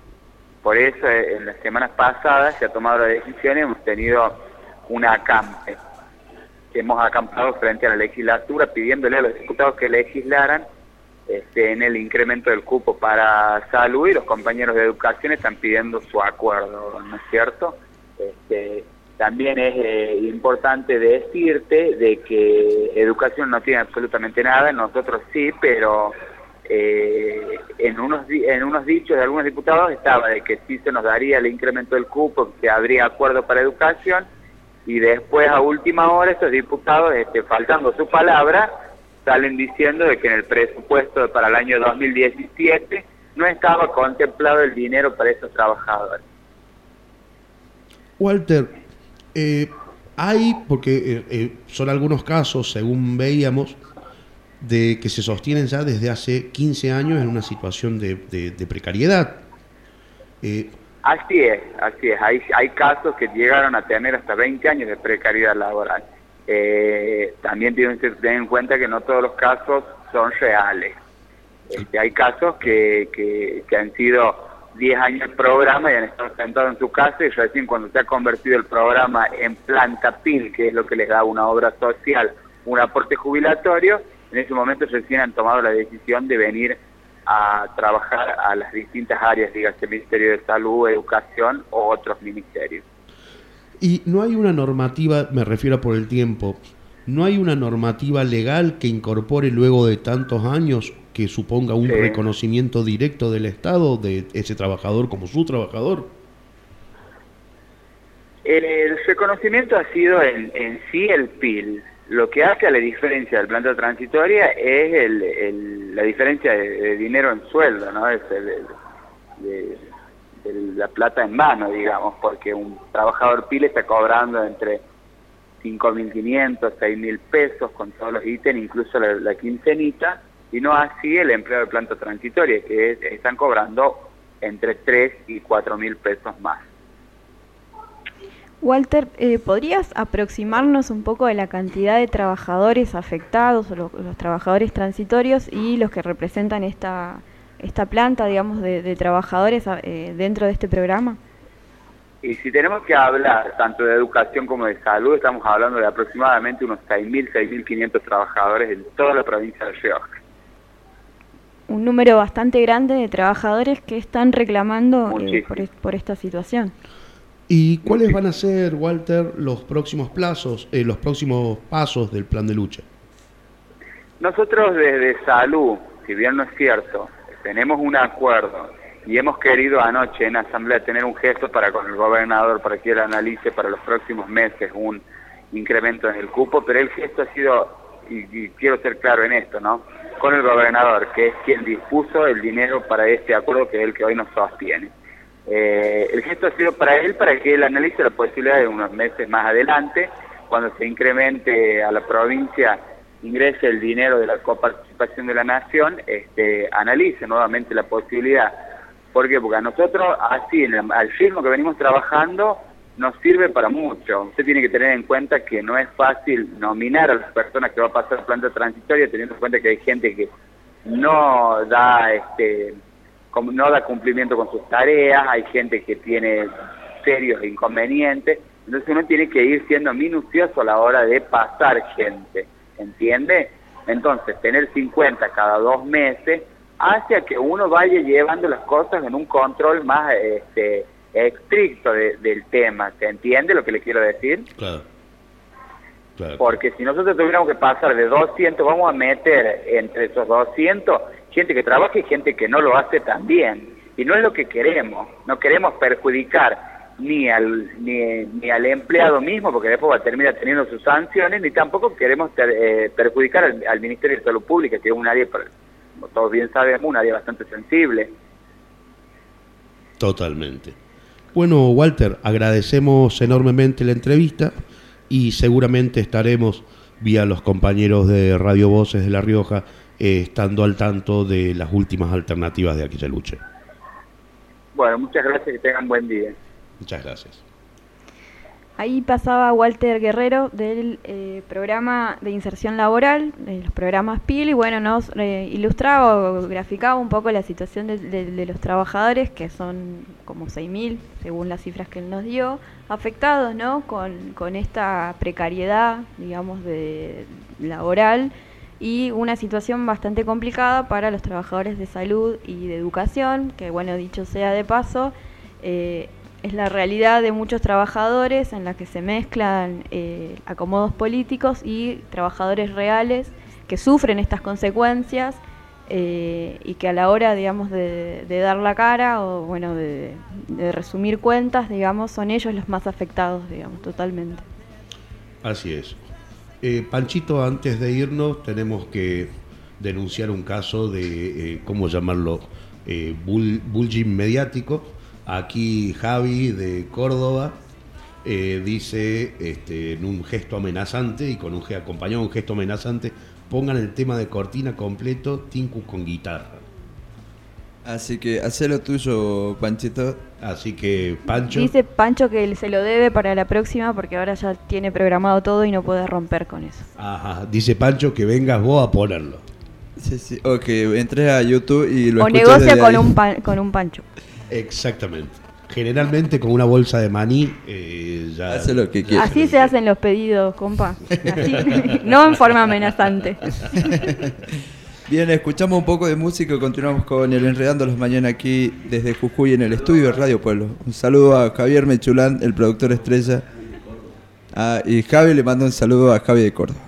por eso eh, en las semanas pasadas se ha tomado la decisión y hemos tenido un acampe. Hemos acampado frente a la legislatura pidiéndole a los diputados que legislaran este, en el incremento del cupo para salud y los compañeros de educación están pidiendo su acuerdo, ¿no es cierto? Este, también es eh, importante decirte de que educación no tiene absolutamente nada, nosotros sí, pero eh, en, unos, en unos dichos de algunos diputados estaba de que sí se nos daría el incremento del cupo, que habría acuerdo para educación, y después a última hora estos diputados, este, faltando su palabra, salen diciendo de que en el presupuesto para el año 2017 no estaba contemplado el dinero para esos trabajadores. Walter, eh, hay, porque eh, eh, son algunos casos, según veíamos, de que se sostienen ya desde hace 15 años en una situación de, precariedad. así es, así es. Hay, hay casos que llegaron a tener hasta 20 años de precariedad laboral. también tienen que tener en cuenta que no todos los casos son reales. Este, hay casos que, que, que han sido 10 años el programa y han estado sentados en su casa y recién cuando se ha convertido el programa en planta PIL, que es lo que les da una obra social, un aporte jubilatorio, en ese momento recién han tomado la decisión de venir a trabajar a las distintas áreas, dígase Ministerio de Salud, Educación o otros ministerios. Y no hay una normativa, me refiero por el tiempo, no hay una normativa legal que incorpore luego de tantos años que suponga un reconocimiento directo del Estado de ese trabajador como su trabajador? El reconocimiento ha sido en, sí el PIL. Lo que hace a la diferencia del planta transitoria es el, la diferencia de, dinero en sueldo, ¿no? Es de, la plata en mano, digamos, porque un trabajador PIL está cobrando entre 5.500, 6.000 pesos con todos los ítems, incluso la, la quincenita, y no así el empleo de planta transitoria, que están cobrando entre 3 y 4 mil pesos más. Walter, eh, ¿podrías aproximarnos un poco de la cantidad de trabajadores afectados, o los, trabajadores transitorios y los que representan esta, esta planta, digamos, de, trabajadores eh, dentro de este programa? Y si tenemos que hablar tanto de educación como de salud, estamos hablando de aproximadamente unos 6.000, 6.500 trabajadores en toda la provincia de Rioja un número bastante grande de trabajadores que están reclamando eh, por, esta situación. ¿Y cuáles van a ser, Walter, los próximos plazos, eh, los próximos pasos del plan de lucha? Nosotros desde Salud, si bien no es cierto, tenemos un acuerdo y hemos querido anoche en asamblea tener un gesto para con el gobernador para que él analice para los próximos meses un incremento en el cupo, pero el gesto ha sido, y quiero ser claro en esto, ¿no? Con el gobernador, que es quien dispuso el dinero para este acuerdo que es el que hoy nos sostiene. Eh, el gesto ha sido para él, para que él analice la posibilidad de unos meses más adelante, cuando se incremente a la provincia, ingrese el dinero de la coparticipación de la nación, este, analice nuevamente la posibilidad ¿Por qué? Porque a nosotros, así, en el- al ritmo que venimos trabajando, nos sirve para mucho. Usted tiene que tener en cuenta que no es fácil nominar a las personas que va a pasar planta transitoria, teniendo en cuenta que hay gente que no da este no da cumplimiento con sus tareas, hay gente que tiene serios inconvenientes, entonces uno tiene que ir siendo minucioso a la hora de pasar gente, ¿entiende? Entonces, tener 50 cada dos meses hace que uno vaya llevando las cosas en un control más este, estricto de- del tema, ¿se entiende lo que le quiero decir? Claro. Claro. Porque si nosotros tuviéramos que pasar de 200, vamos a meter entre esos 200 gente que trabaja y gente que no lo hace tan bien. Y no es lo que queremos. No queremos perjudicar ni al, ni, ni al empleado mismo, porque después va a terminar teniendo sus sanciones, ni tampoco queremos ter- eh, perjudicar al, al Ministerio de Salud Pública, que es un área, como todos bien sabemos, un área bastante sensible. Totalmente. Bueno, Walter, agradecemos enormemente la entrevista y seguramente estaremos vía los compañeros de Radio Voces de La Rioja eh, estando al tanto de las últimas alternativas de aquella lucha. Bueno, muchas gracias, que tengan buen día. Muchas gracias. Ahí pasaba Walter Guerrero del eh, programa de inserción laboral, de los programas PIL, y bueno, nos eh, ilustraba o graficaba un poco la situación de, los trabajadores, que son como 6.000, según las cifras que él nos dio, afectados ¿no? con, con esta precariedad, digamos, de, laboral y una situación bastante complicada para los trabajadores de salud y de educación, que bueno, dicho sea de paso, eh, es la realidad de muchos trabajadores en la que se mezclan eh, acomodos políticos y trabajadores reales que sufren estas consecuencias eh, y que a la hora, digamos, de, dar la cara o, bueno, de, resumir cuentas, digamos, son ellos los más afectados, digamos, totalmente. Así es. Eh, Panchito, antes de irnos, tenemos que denunciar un caso de, ¿cómo llamarlo? Bull- bullying mediático. Aquí Javi de Córdoba eh, dice, este, en un gesto amenazante y con un acompañado un gesto amenazante, pongan el tema de cortina completo, Tinku con guitarra. Así que hacé lo tuyo, Panchito. Así que, Pancho. Dice Pancho que se lo debe para la próxima porque ahora ya tiene programado todo y no puede romper con eso. Ajá, dice Pancho que vengas vos a ponerlo. Sí, sí. O que entres a YouTube y lo o negocia con ahí. un, pan- con un Pancho. Exactamente. Generalmente con una bolsa de maní eh, ya... Hace lo que quiera. Así se hacen los pedidos, compa. Así, no en forma amenazante. Bien, escuchamos un poco de música y continuamos con el Enredando las Mañanas aquí desde Jujuy en el estudio de Radio Pueblo. Un saludo a Javier Mechulán, el productor estrella. Ah, y Javi le manda un saludo a Javi de Córdoba.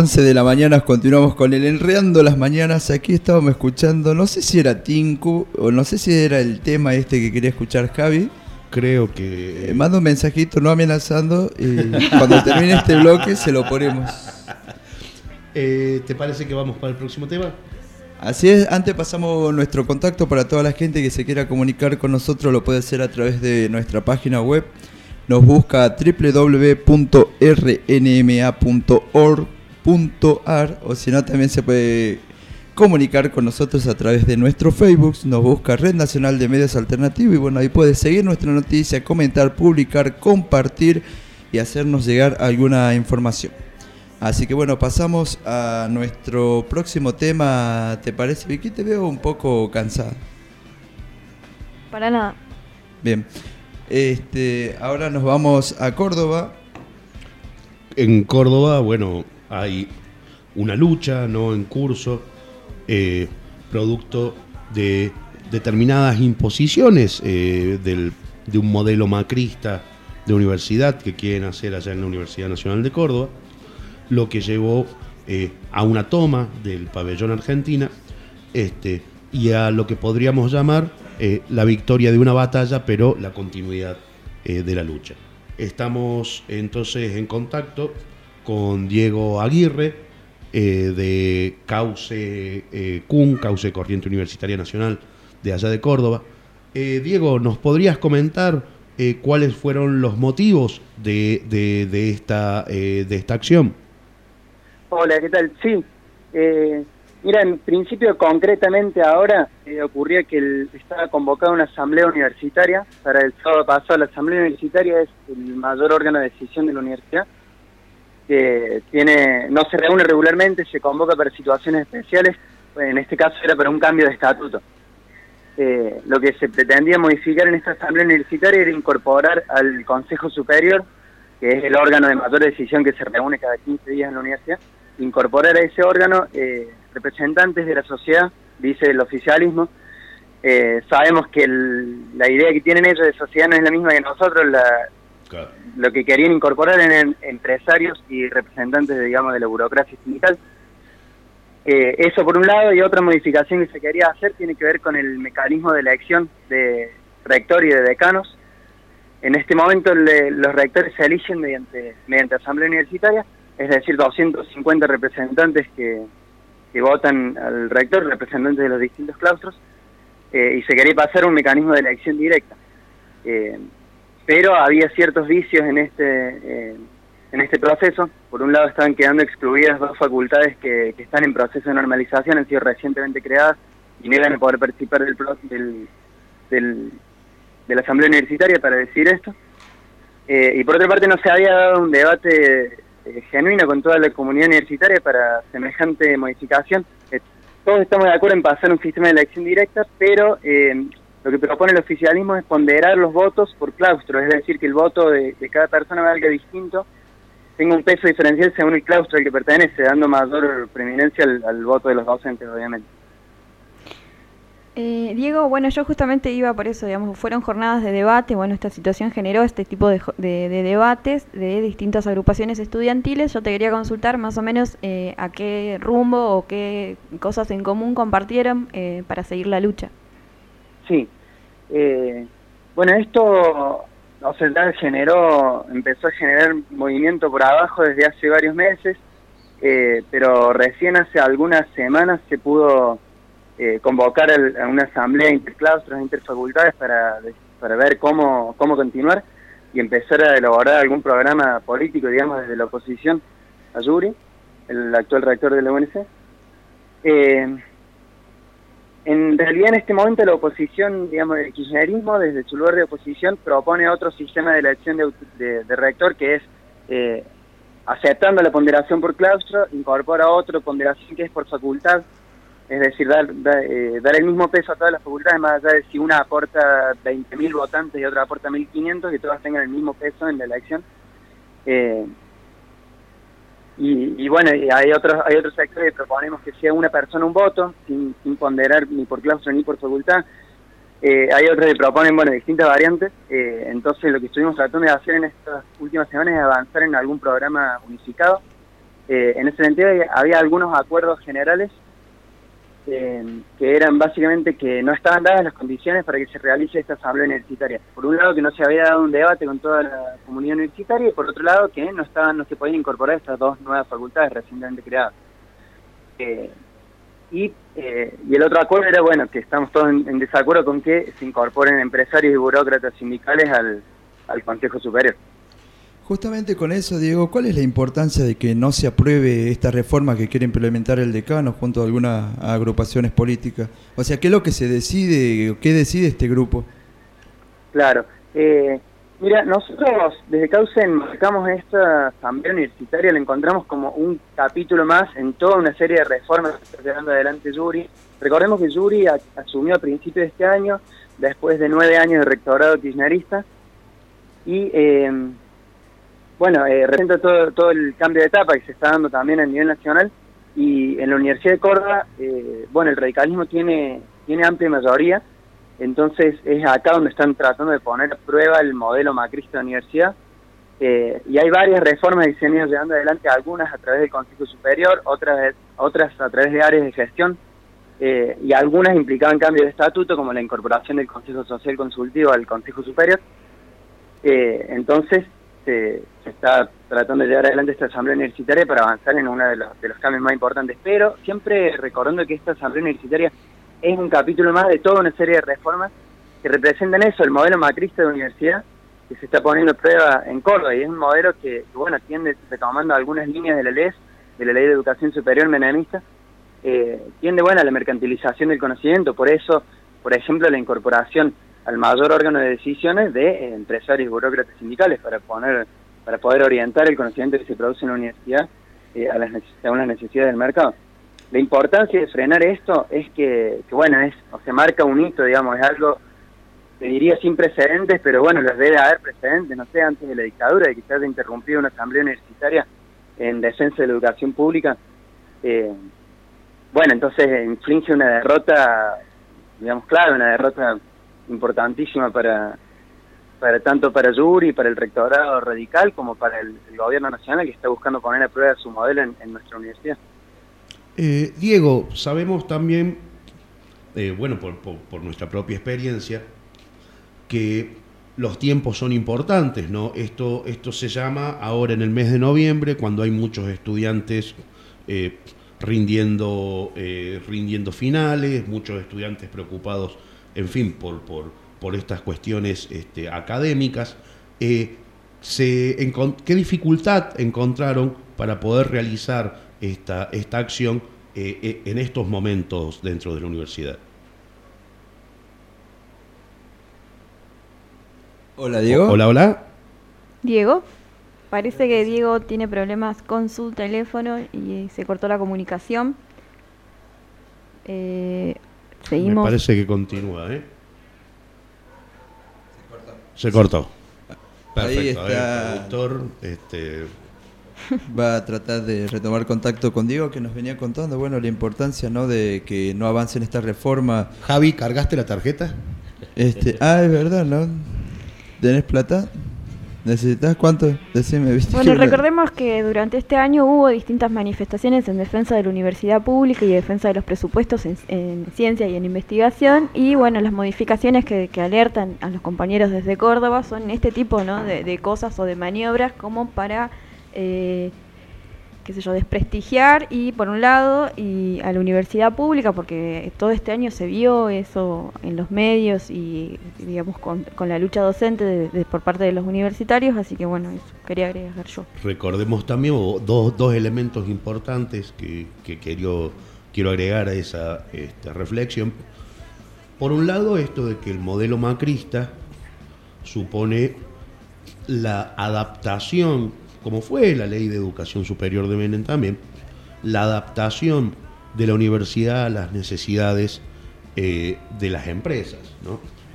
11 de la mañana continuamos con el Enredando las Mañanas. Aquí estábamos escuchando, no sé si era Tinku o no sé si era el tema este que quería escuchar Javi. Creo que. Eh, manda un mensajito no amenazando y cuando termine este bloque se lo ponemos. Eh, ¿Te parece que vamos para el próximo tema? Así es, antes pasamos nuestro contacto para toda la gente que se quiera comunicar con nosotros, lo puede hacer a través de nuestra página web. Nos busca a o si no también se puede comunicar con nosotros a través de nuestro Facebook, nos busca Red Nacional de Medios Alternativos y bueno, ahí puedes seguir nuestra noticia, comentar, publicar, compartir y hacernos llegar alguna información. Así que bueno, pasamos a nuestro próximo tema. ¿Te parece, Vicky? Te veo un poco cansada. Para nada. Bien. Este, ahora nos vamos a Córdoba. En Córdoba, bueno, hay una lucha no en curso, eh, producto de determinadas imposiciones eh, del- de un modelo macrista de universidad que quieren hacer allá en la Universidad Nacional de Córdoba, lo que llevó eh, a una toma del pabellón Argentina este, y a lo que podríamos llamar la victoria de una batalla, pero la continuidad de la lucha. Estamos entonces en contacto con Diego Aguirre eh, de Cauce eh, CUN, Cauce Corriente Universitaria Nacional de allá de Córdoba. Eh, Diego, ¿nos podrías comentar eh, cuáles fueron los motivos de, de- de esta, eh, de esta acción? Hola, ¿qué tal? Sí. Eh, mira, en principio, concretamente ahora, ocurría que el- estaba convocada una asamblea universitaria para el sábado pasado. La asamblea universitaria es el mayor órgano de decisión de la universidad. Que tiene no se reúne regularmente, se convoca para situaciones especiales. En este caso era para un cambio de estatuto. Eh, lo que se pretendía modificar en esta asamblea universitaria era incorporar al Consejo Superior, que es el órgano de mayor decisión que se reúne cada 15 días en la universidad, incorporar a ese órgano eh, representantes de la sociedad, dice el oficialismo. Eh, sabemos que el- la idea que tienen ellos de sociedad no es la misma que nosotros, la, lo que querían incorporar eran empresarios y representantes, digamos, de la burocracia sindical. Eh, eso por un lado, y otra modificación que se quería hacer tiene que ver con el mecanismo de elección de rector y de decanos. En este momento le- los rectores se eligen mediante, mediante asamblea universitaria, es decir, 250 representantes que, votan al rector, representantes de los distintos claustros, eh, y se quería pasar un mecanismo de elección directa. Eh, pero había ciertos vicios en este eh, en este proceso. Por un lado estaban quedando excluidas dos facultades que, que están en proceso de normalización, han sido recientemente creadas y no iban a poder participar del, del, del- de la asamblea universitaria para decir esto. Eh, y por otra parte no se había dado un debate eh, genuino con toda la comunidad universitaria para semejante modificación. Eh, todos estamos de acuerdo en pasar un sistema de elección directa, pero eh, lo que propone el oficialismo es ponderar los votos por claustro, es decir, que el voto de, cada persona valga distinto, tenga un peso diferencial según el claustro al que pertenece, dando mayor preeminencia al, voto de los docentes, obviamente. Eh, Diego, bueno, yo justamente iba por eso, digamos, fueron jornadas de debate, bueno, esta situación generó este tipo de, de- de debates de distintas agrupaciones estudiantiles. Yo te quería consultar más o menos eh, a qué rumbo o qué cosas en común compartieron eh, para seguir la lucha. Sí. Eh, bueno, esto o generó, empezó a generar movimiento por abajo desde hace varios meses, eh, pero recién hace algunas semanas se pudo eh, convocar a una asamblea interclaustros, interfacultades para, para ver cómo, cómo continuar y empezar a elaborar algún programa político, digamos, desde la oposición a Yuri, el actual rector de la UNC. Eh, en realidad, en este momento, la oposición, digamos, el kirchnerismo, desde su lugar de oposición, propone otro sistema de elección de, de- rector que es, eh, aceptando la ponderación por claustro, incorpora otra ponderación que es por facultad, es decir, dar, da- eh, dar el mismo peso a todas las facultades, más allá de si una aporta 20.000 votantes y otra aporta 1.500, que todas tengan el mismo peso en la elección. Eh, y, y bueno, y hay otros hay otros sectores que proponemos que sea una persona un voto, sin, sin ponderar ni por claustro ni por facultad. Eh, hay otros que proponen, bueno, distintas variantes. Eh, entonces, lo que estuvimos tratando de hacer en estas últimas semanas es avanzar en algún programa unificado. Eh, en ese sentido, había- había algunos acuerdos generales eh, que eran básicamente que no estaban dadas las condiciones para que se realice esta asamblea universitaria. Por un lado, que no se había dado un debate con toda la comunidad universitaria y por otro lado, que no estaban no se podían incorporar estas dos nuevas facultades recientemente creadas. Eh, y, eh, y el otro acuerdo era, bueno, que estamos todos en, desacuerdo con que se incorporen empresarios y burócratas sindicales al, al Consejo Superior. Justamente con eso, Diego, ¿cuál es la importancia de que no se apruebe esta reforma que quiere implementar el decano junto a algunas agrupaciones políticas? O sea, ¿qué es lo que se decide, qué decide este grupo? Claro. Eh, mira, nosotros desde Causen marcamos esta asamblea universitaria, la encontramos como un capítulo más en toda una serie de reformas que está llevando adelante Yuri. Recordemos que Yuri asumió a principios de este año, después de nueve años de rectorado kirchnerista, y eh, bueno, eh, todo, todo el cambio de etapa que se está dando también a nivel nacional, y en la Universidad de Córdoba, eh, bueno, el radicalismo tiene, tiene amplia mayoría, entonces es acá donde están tratando de poner a prueba el modelo macrista de universidad. Eh, y hay varias reformas que se han ido llevando adelante, algunas a través del Consejo Superior, otras, otras a través de áreas de gestión, eh, y algunas implicaban cambios de estatuto, como la incorporación del Consejo Social Consultivo al Consejo Superior. Eh, entonces se, está tratando de llevar adelante esta asamblea universitaria para avanzar en uno de los, de los cambios más importantes, pero siempre recordando que esta asamblea universitaria es un capítulo más de toda una serie de reformas que representan eso, el modelo macrista de universidad que se está poniendo a prueba en Córdoba. Y es un modelo que, bueno, tiende retomando algunas líneas de la LES, de la Ley de Educación Superior menemista, eh, tiende, bueno, a la mercantilización del conocimiento, por eso, por ejemplo, la incorporación al mayor órgano de decisiones de eh, empresarios y burócratas sindicales para poner para poder orientar el conocimiento que se produce en la universidad eh, a las según las necesidades del mercado. La importancia de frenar esto es que, que, bueno, es o se marca un hito, digamos, es algo, te diría sin precedentes, pero bueno, los debe haber precedentes, no sé, antes de la dictadura, de que se haya interrumpido una asamblea universitaria en defensa de la educación pública. Eh, bueno, entonces inflige una derrota, digamos, clave, una derrota importantísima para, para tanto para Yuri, para el rectorado radical, como para el, gobierno nacional que está buscando poner a prueba su modelo en, nuestra universidad. Eh, Diego, sabemos también, eh, bueno, por nuestra propia experiencia, que los tiempos son importantes, ¿no? Esto, esto se llama ahora en el mes de noviembre, cuando hay muchos estudiantes eh, rindiendo, eh, rindiendo finales, muchos estudiantes preocupados, en fin, por, por, por estas cuestiones este, académicas. Eh, se ¿Qué dificultad encontraron para poder realizar esta, esta acción eh, eh, en estos momentos dentro de la universidad? Hola, Diego. Hola, hola. Diego, parece que Diego tiene problemas con su teléfono y se cortó la comunicación. Eh, seguimos. Me parece que continúa, ¿eh? Se cortó. Ahí Perfecto, está. eh, productor, este, Va a tratar de retomar contacto con Diego, que nos venía contando, bueno, la importancia, ¿no?, de que no avancen esta reforma. Javi, ¿cargaste la tarjeta? Este, ah, es verdad, ¿no? ¿Tenés plata? ¿Necesitas cuánto? Decime, ¿viste? Bueno, recordemos que durante este año hubo distintas manifestaciones en defensa de la universidad pública y defensa de los presupuestos en, en ciencia y en investigación y bueno, las modificaciones que, que alertan a los compañeros desde Córdoba son este tipo ¿no? de, de cosas o de maniobras como para, eh, qué sé yo, desprestigiar y por un lado y a la universidad pública porque todo este año se vio eso en los medios y digamos con, la lucha docente por parte de los universitarios, así que bueno, eso quería agregar yo. Recordemos también dos, dos elementos importantes que, que quiero, quiero agregar a esa este, reflexión. Por un lado, esto de que el modelo macrista supone la adaptación, como fue la ley de educación superior de Menem también, la adaptación de la universidad a las necesidades eh, de las empresas.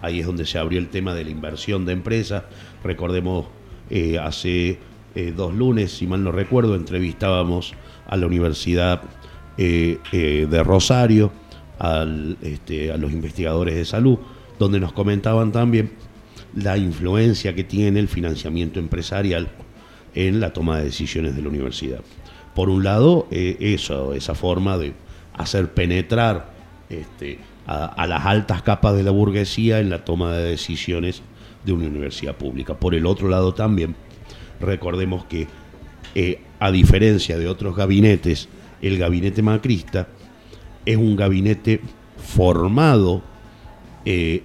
Ahí es donde se abrió el tema de la inversión de empresas. Recordemos, eh, hace eh, dos lunes, si mal no recuerdo, entrevistábamos a la Universidad de Rosario, este, a los investigadores de salud, donde nos comentaban también la influencia que tiene el financiamiento empresarial en la toma de decisiones de la universidad. Por un lado, eh, eso, esa forma de hacer penetrar este, a, las altas capas de la burguesía en la toma de decisiones de una universidad pública. Por el otro lado también, recordemos que eh, a diferencia de otros gabinetes, el gabinete macrista es un gabinete formado eh,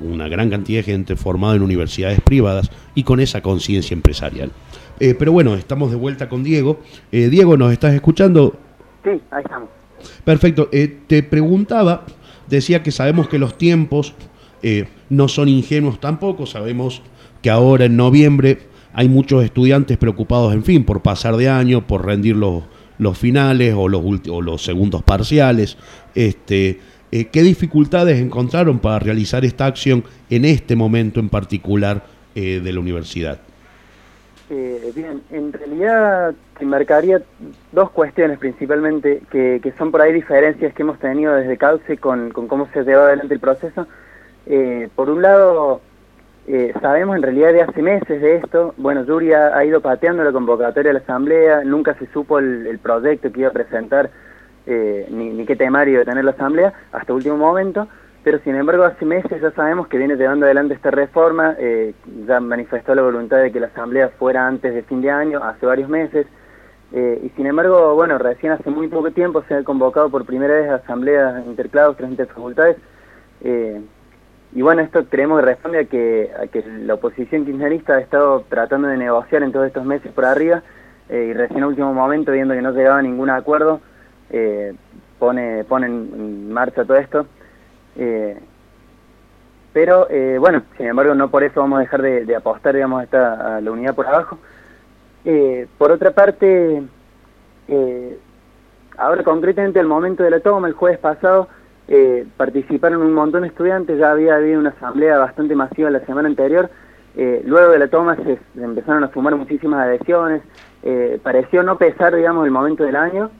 una gran cantidad de gente formada en universidades privadas y con esa conciencia empresarial. Eh, pero bueno, estamos de vuelta con Diego. Eh, Diego, ¿nos estás escuchando? Sí, ahí estamos. Perfecto. Eh, te preguntaba, decía que sabemos que los tiempos no son ingenuos tampoco, sabemos que ahora en noviembre hay muchos estudiantes preocupados, en fin, por pasar de año, por rendir los, los finales o los, o los segundos parciales. Este, eh, ¿Qué dificultades encontraron para realizar esta acción en este momento en particular eh, de la universidad? Eh, bien, en realidad te marcaría dos cuestiones principalmente, que, que son por ahí diferencias que hemos tenido desde Cauce con, con cómo se lleva adelante el proceso. Eh, por un lado, eh, sabemos en realidad de hace meses de esto, bueno, Yuri ha, ha ido pateando la convocatoria a la asamblea, nunca se supo el, el proyecto que iba a presentar, eh, ni, ni qué temario iba a tener la asamblea, hasta último momento, pero sin embargo hace meses ya sabemos que viene llevando adelante esta reforma, eh, ya manifestó la voluntad de que la asamblea fuera antes de fin de año, hace varios meses, eh, y sin embargo, bueno, recién hace muy poco tiempo se ha convocado por primera vez a asambleas interclaustros, interfacultades, eh, y bueno, esto creemos que responde a que, la oposición kirchnerista ha estado tratando de negociar en todos estos meses por arriba, eh, y recién a último momento, viendo que no llegaba a ningún acuerdo, eh, pone, pone en marcha todo esto. Eh, pero eh, bueno, sin embargo, no por eso vamos a dejar de, apostar, digamos, esta, a la unidad por abajo. Eh, por otra parte, eh, ahora concretamente al momento de la toma, el jueves pasado, eh, participaron un montón de estudiantes, ya había habido una asamblea bastante masiva la semana anterior, eh, luego de la toma se, se empezaron a sumar muchísimas adhesiones, pareció no pesar, digamos, el momento del año.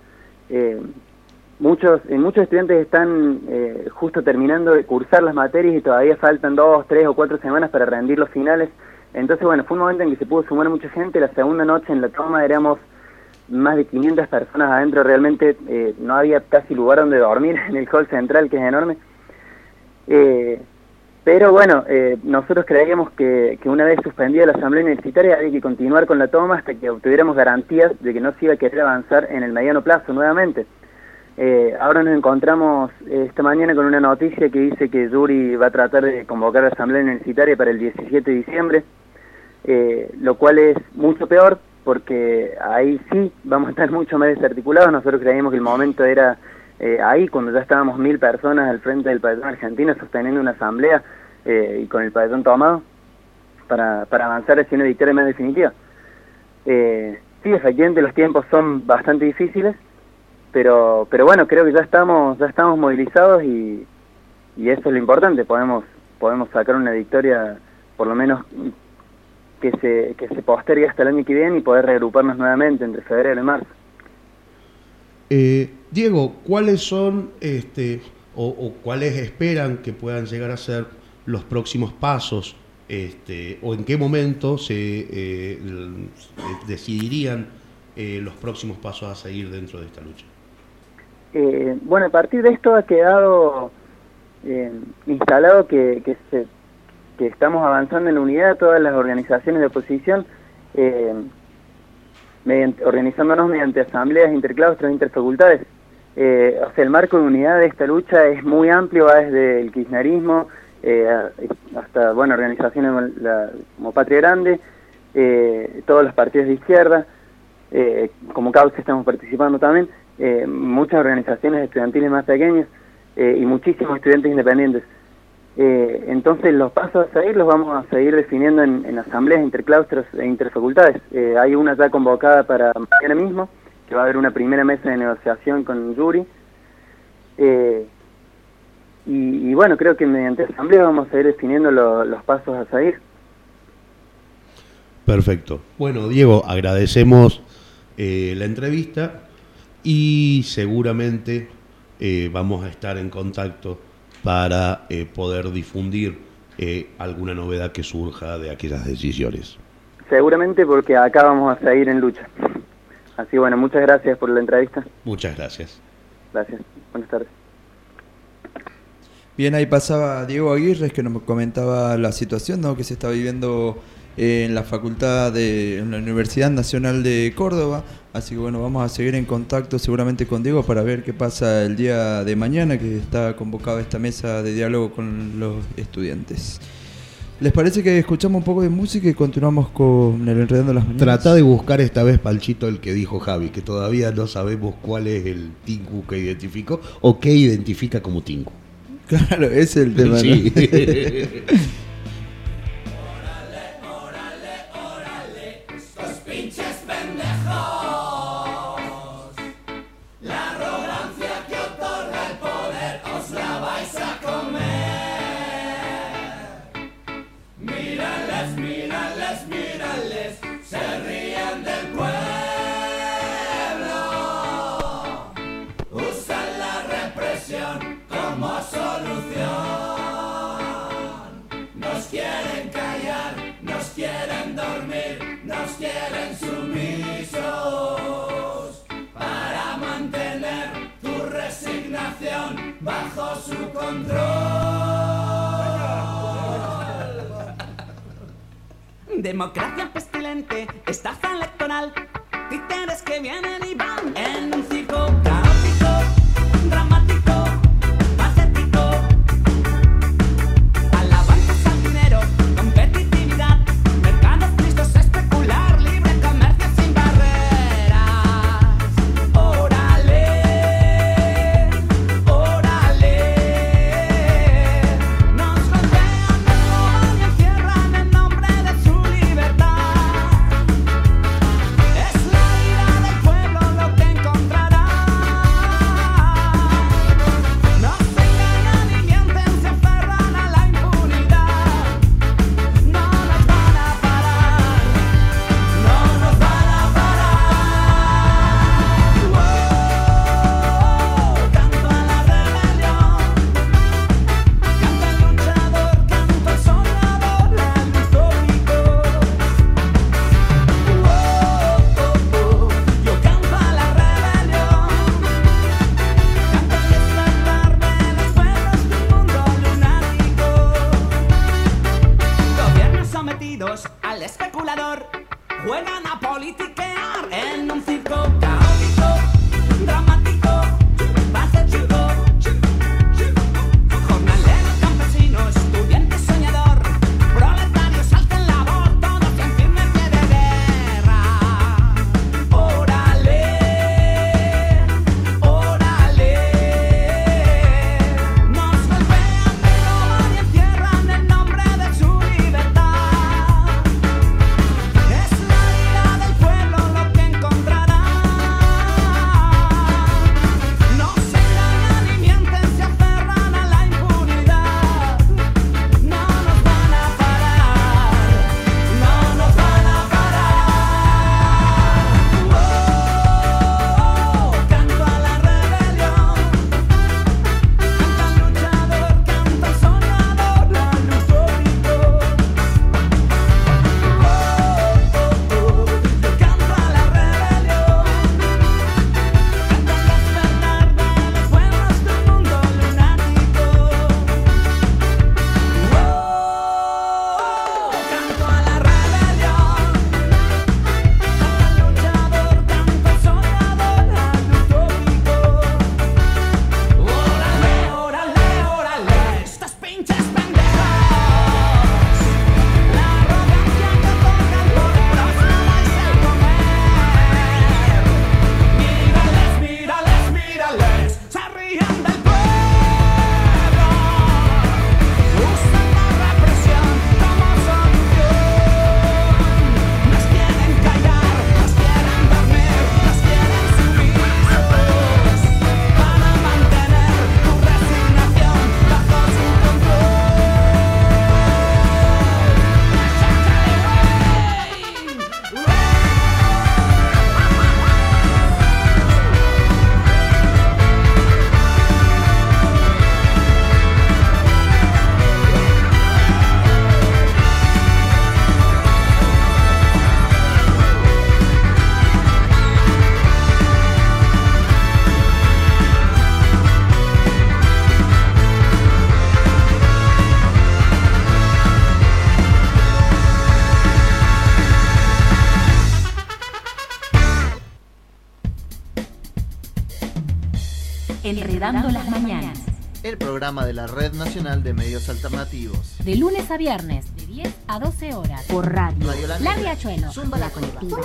Muchos eh, muchos estudiantes están eh, justo terminando de cursar las materias y todavía faltan dos, tres o cuatro semanas para rendir los finales. Entonces, bueno, fue un momento en que se pudo sumar mucha gente. La segunda noche en la toma éramos más de 500 personas adentro. Realmente eh, no había casi lugar donde dormir en el hall central, que es enorme. Eh, pero bueno, eh, nosotros creíamos que, que una vez suspendida la asamblea universitaria había que continuar con la toma hasta que obtuviéramos garantías de que no se iba a querer avanzar en el mediano plazo nuevamente. Eh, ahora nos encontramos eh, esta mañana con una noticia que dice que Yuri va a tratar de convocar la asamblea universitaria para el 17 de diciembre, eh, lo cual es mucho peor porque ahí sí vamos a estar mucho más desarticulados. Nosotros creíamos que el momento era eh, ahí, cuando ya estábamos mil personas al frente del pabellón argentino sosteniendo una asamblea eh, y con el pabellón tomado para, para avanzar hacia una victoria más definitiva. Eh, sí, efectivamente los tiempos son bastante difíciles, pero pero bueno, creo que ya estamos ya estamos movilizados y, y eso es lo importante, podemos podemos sacar una victoria por lo menos que se que se postergue hasta el año que viene y poder reagruparnos nuevamente entre febrero y marzo. Eh, Diego, ¿cuáles son este, o, cuáles esperan que puedan llegar a ser los próximos pasos? Este, ¿O en qué momento se eh, l- decidirían eh, los próximos pasos a seguir dentro de esta lucha? Eh, bueno, a partir de esto ha quedado eh, instalado que, que, se- que estamos avanzando en la unidad, todas las organizaciones de oposición, eh, mediante- organizándonos mediante asambleas interclaustros, interfacultades. Eh, o sea, el marco de unidad de esta lucha es muy amplio, va desde el kirchnerismo eh, hasta, bueno, organizaciones como, la- Patria Grande, eh, todos los partidos de izquierda, como Cauce estamos participando también, eh, muchas organizaciones estudiantiles más pequeñas eh, y muchísimos estudiantes independientes. Eh, entonces los pasos a seguir los vamos a seguir definiendo en, en asambleas interclaustros e interfacultades. Eh, hay una ya convocada para mañana mismo, que va a haber una primera mesa de negociación con Yuri. Eh, y, y bueno, creo que mediante asamblea vamos a seguir definiendo lo- los pasos a seguir. Perfecto. Bueno, Diego, agradecemos la entrevista y seguramente eh, vamos a estar en contacto para eh, poder difundir eh, alguna novedad que surja de aquellas decisiones. Seguramente porque acá vamos a seguir en lucha. Así bueno, muchas gracias por la entrevista. Muchas gracias. Gracias. Buenas tardes. Bien, ahí pasaba Diego Aguirre que nos comentaba la situación ¿no? que se está viviendo en la facultad de en la Universidad Nacional de Córdoba. Así que bueno, vamos a seguir en contacto seguramente con Diego para ver qué pasa el día de mañana, que está convocada esta mesa de diálogo con los estudiantes. ¿Les parece que escuchamos un poco de música y continuamos con el Enredando las Mañanas? Trata de buscar esta vez, Palchito, el que dijo Javi, que todavía no sabemos cuál es el Tinku que identificó o qué identifica como Tinku. Claro, ese es el tema. Sí. como solución. Nos quieren callar, nos quieren dormir, nos quieren sumisos. Para mantener tu resignación bajo su control. Democracia pestilente, estafa electoral, títeres que vienen y van Enredando las mañanas. El programa de la Red Nacional de Medios Alternativos. De lunes a viernes, de 10 a 12 horas. Por radio. Radio La La. Riachuelo. Zumba la colectiva.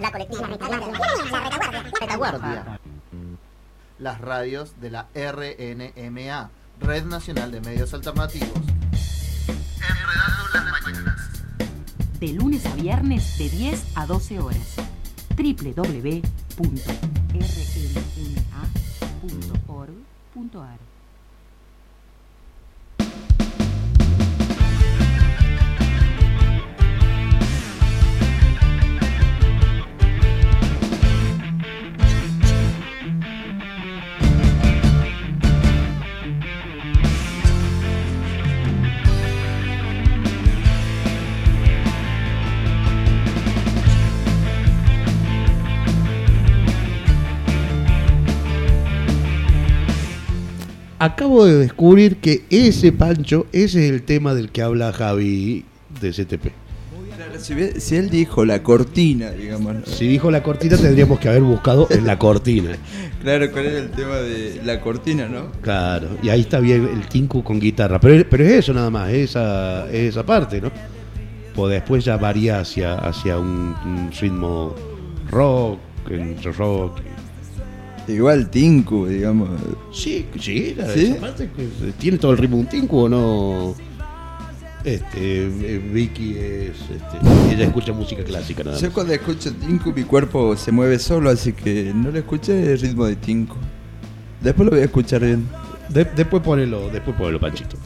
La colectiva. La Retaguardia. Las radios de la RNMA, Red Nacional de Medios Alternativos. Enredando las mañanas. De lunes a viernes, de 10 a 12 horas. www.rnma.org.ar Acabo de descubrir que ese Pancho, ese es el tema del que habla Javi de CTP. Si, él dijo la cortina, digamos. ¿no? Si dijo la cortina, tendríamos que haber buscado en la cortina. Claro, ¿cuál era el tema de la cortina, no? Claro, y ahí está bien el Tinku con guitarra. Pero, pero es eso nada más, esa, esa parte, ¿no? Pues después ya varía hacia, hacia un, un ritmo rock, entre rock. Igual Tinku, digamos. Sí, sí, la- ¿Sí? esa parte que tiene todo el ritmo de un Tinku o no. Este, eh, Vicky es, este, ella escucha música clásica nada más. Yo cuando escucho Tinku mi cuerpo se mueve solo, así que no le escuché el ritmo de Tinku. Después lo voy a escuchar bien. De- después ponelo, después ponelo, Panchito.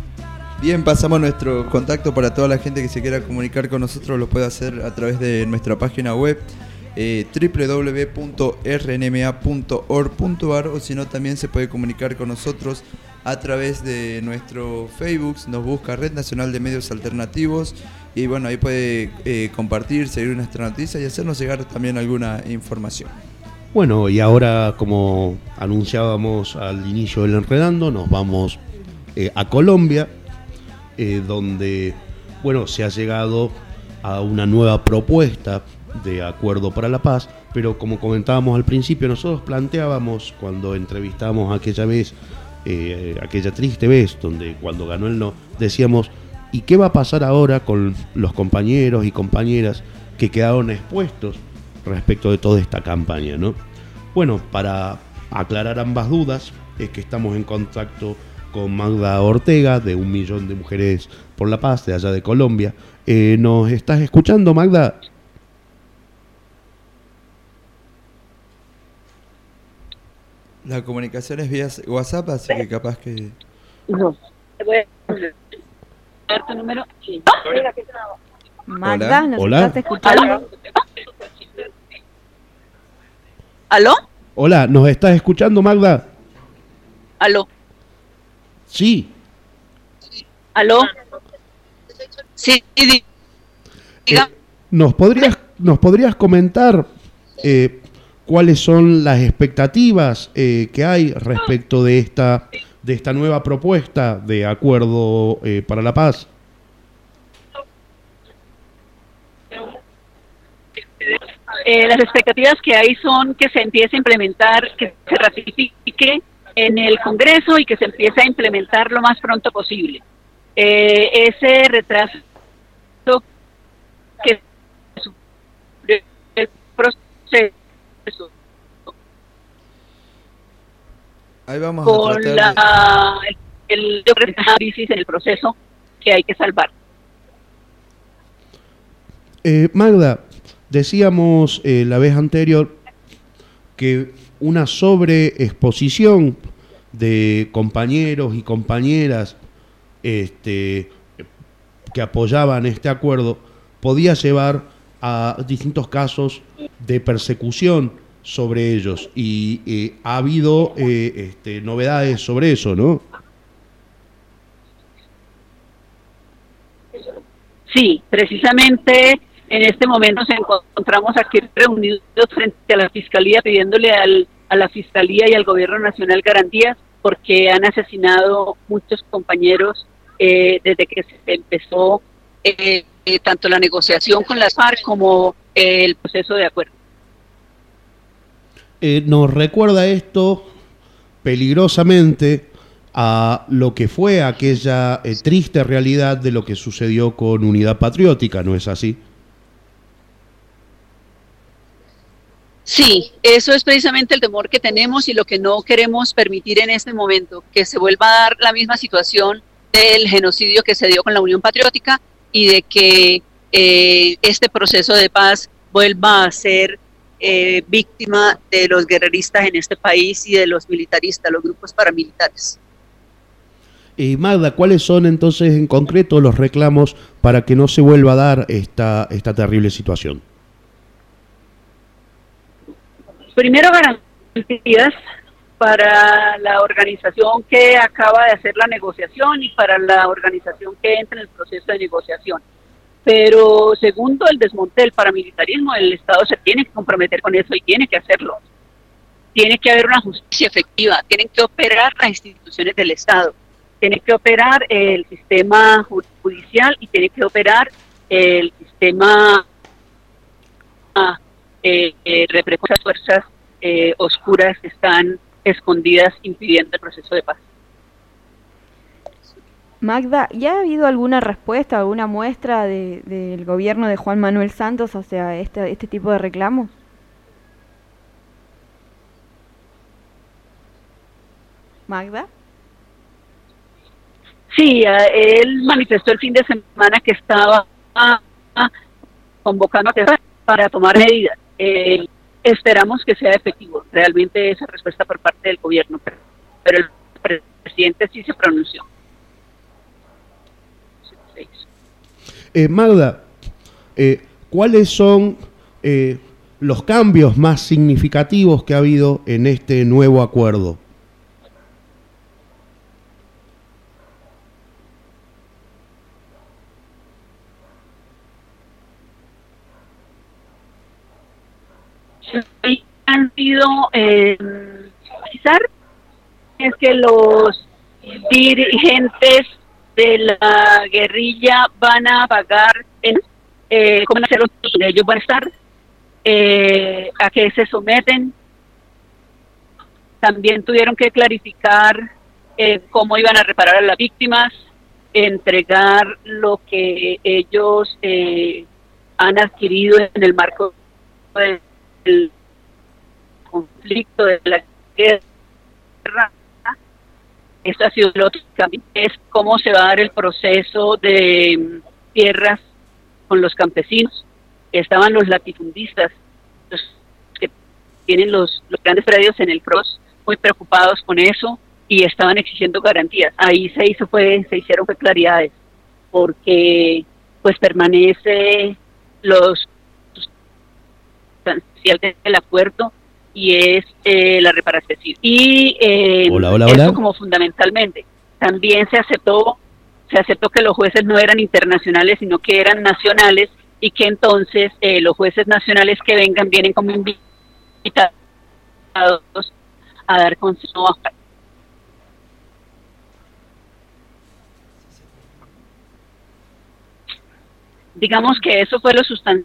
Bien, pasamos nuestro contacto para toda la gente que se quiera comunicar con nosotros, lo puede hacer a través de nuestra página web eh, www.rnma.org.ar o si no también se puede comunicar con nosotros a través de nuestro Facebook, nos busca Red Nacional de Medios Alternativos y bueno, ahí puede eh, compartir, seguir nuestra noticia y hacernos llegar también alguna información. Bueno, y ahora, como anunciábamos al inicio del Enredando, nos vamos eh, a Colombia, eh, donde, bueno, se ha llegado a una nueva propuesta de acuerdo para la paz, pero como comentábamos al principio, nosotros planteábamos cuando entrevistamos aquella vez, eh, aquella triste vez, donde cuando ganó el no, decíamos, ¿y qué va a pasar ahora con los compañeros y compañeras que quedaron expuestos respecto de toda esta campaña, ¿no? Bueno, para aclarar ambas dudas, es que estamos en contacto con Magda Ortega, de Un Millón de Mujeres por la Paz, de allá de Colombia. Eh, ¿Nos estás escuchando, Magda? La comunicación es vía WhatsApp, así que capaz que... No. Te voy a dar tu número. Sí. Magda, Hola. ¿nos Hola. estás escuchando? ¿Aló? Hola, ¿nos estás escuchando, Magda? ¿Aló? Sí. ¿Aló? Sí, di- diga. ¿Nos podrías, nos podrías comentar eh, cuáles son las expectativas eh, que hay respecto de esta, de esta nueva propuesta de acuerdo eh, para la paz? Eh, las expectativas que hay son que se empiece a implementar, que se ratifique en el Congreso y que se empiece a implementar lo más pronto posible. Eh, ese retraso que el proceso Ahí vamos con a la, el, yo creo que es crisis en el proceso que hay que salvar. Eh, Magda, decíamos eh, la vez anterior que una sobreexposición de compañeros y compañeras este, que apoyaban este acuerdo podía llevar a distintos casos de persecución sobre ellos y eh, ha habido eh, este, novedades sobre eso, ¿no? Sí, precisamente en este momento nos encontramos aquí reunidos frente a la Fiscalía pidiéndole al, a la Fiscalía y al Gobierno Nacional garantías porque han asesinado muchos compañeros eh, desde que se empezó eh, eh, tanto la negociación con las FARC como eh, el proceso de acuerdo. Eh, nos recuerda esto peligrosamente a lo que fue aquella eh, triste realidad de lo que sucedió con Unidad Patriótica, ¿no es así? Sí, eso es precisamente el temor que tenemos y lo que no queremos permitir en este momento, que se vuelva a dar la misma situación del genocidio que se dio con la Unión Patriótica y de que eh, este proceso de paz vuelva a ser eh, víctima de los guerreristas en este país y de los militaristas, los grupos paramilitares. Y Magda, ¿cuáles son entonces en concreto los reclamos para que no se vuelva a dar esta, esta terrible situación? Primero, garantías para la organización que acaba de hacer la negociación y para la organización que entra en el proceso de negociación. Pero segundo, el desmonte del paramilitarismo, el Estado se tiene que comprometer con eso y tiene que hacerlo. Tiene que haber una justicia efectiva, tienen que operar las instituciones del Estado, tiene que operar el sistema judicial y tiene que operar el sistema eh, eh, represión las fuerzas eh, oscuras que están escondidas impidiendo el proceso de paz. Magda, ¿ya ha habido alguna respuesta, alguna muestra de- del gobierno de Juan Manuel Santos hacia este, este tipo de reclamos? Magda. Sí, eh, él manifestó el fin de semana que estaba ah, convocando a para tomar medidas. Eh, esperamos que sea efectivo realmente esa respuesta por parte del gobierno, pero el presidente sí se pronunció. Eh, Magda, eh, ¿cuáles son eh, los cambios más significativos que ha habido en este nuevo acuerdo? Han sido eh, es que los dirigentes de la guerrilla van a pagar en, eh, cómo hacer los ellos van a estar eh, a qué se someten. También tuvieron que clarificar eh, cómo iban a reparar a las víctimas entregar lo que ellos eh, han adquirido en el marco del conflicto de la guerra esto ha sido el otro es cómo se va a dar el proceso de mm, tierras con los campesinos. Estaban los latifundistas, los que tienen los, los grandes predios en el CROSS, muy preocupados con eso y estaban exigiendo garantías. Ahí se hizo fue, se hicieron fue claridades, porque pues permanece los sustancial del acuerdo y es eh, la reparación. Y eh, Hola, hola, eso hola. como fundamentalmente. También se aceptó, se aceptó que los jueces no eran internacionales, sino que eran nacionales y que entonces eh, los jueces nacionales que vengan vienen como invitados a dar consejo a digamos que eso fue lo sustancial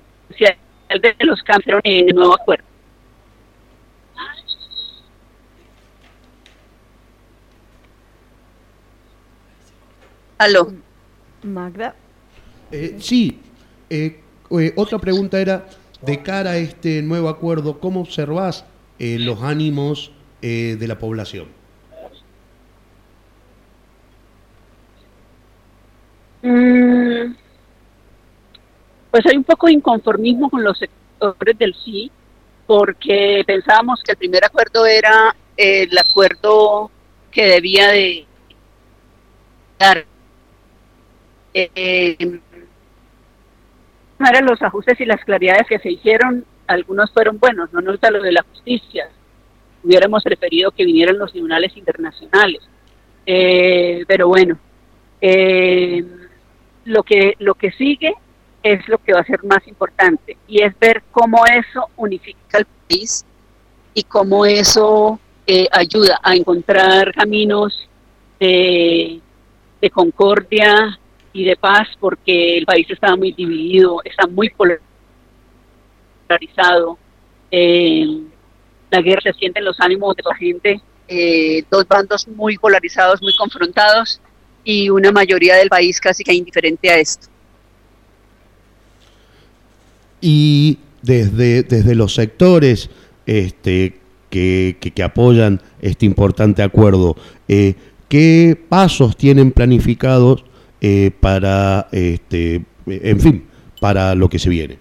de los cambios en el nuevo acuerdo. Aló. Magda. Eh, sí, eh, eh, otra pregunta era, de cara a este nuevo acuerdo, ¿cómo observás eh, los ánimos eh, de la población? Mm, pues hay un poco de inconformismo con los sectores del sí, porque pensábamos que el primer acuerdo era el acuerdo que debía de dar. Eh, eran los ajustes y las claridades que se hicieron, algunos fueron buenos, no nos gusta lo de la justicia. Hubiéramos preferido que vinieran los tribunales internacionales. Eh, pero bueno, eh, lo que lo que sigue es lo que va a ser más importante y es ver cómo eso unifica el país y cómo eso eh, ayuda a encontrar caminos de concordia y de paz porque el país está muy dividido, está muy polarizado. eh, la guerra se siente en los ánimos de la gente eh, dos bandos muy polarizados, muy confrontados y una mayoría del país casi que indiferente a esto. Y desde, desde los sectores este, que, que- que apoyan este importante acuerdo, eh, ¿qué pasos tienen planificados eh, para, este, en fin, para lo que se viene?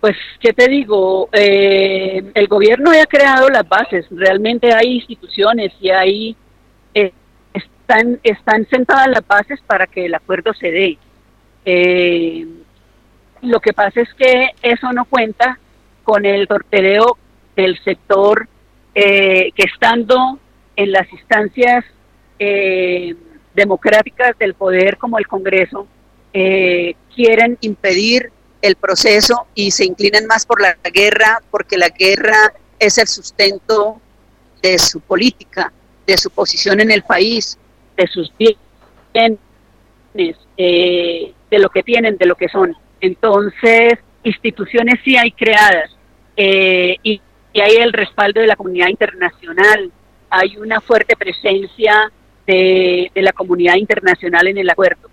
Pues, ¿qué te digo? Eh, el gobierno ha creado las bases, realmente hay instituciones y hay, eh, están, están sentadas las bases para que el acuerdo se dé. Eh, lo que pasa es que eso no cuenta con el torpedeo del sector eh, que estando en las instancias eh, democráticas del poder como el Congreso, eh, quieren impedir el proceso y se inclinan más por la guerra, porque la guerra es el sustento de su política, de su posición en el país, de sus bienes, eh, de lo que tienen, de lo que son. Entonces, instituciones sí hay creadas eh, y, y hay el respaldo de la comunidad internacional, hay una fuerte presencia de, la comunidad internacional en el acuerdo.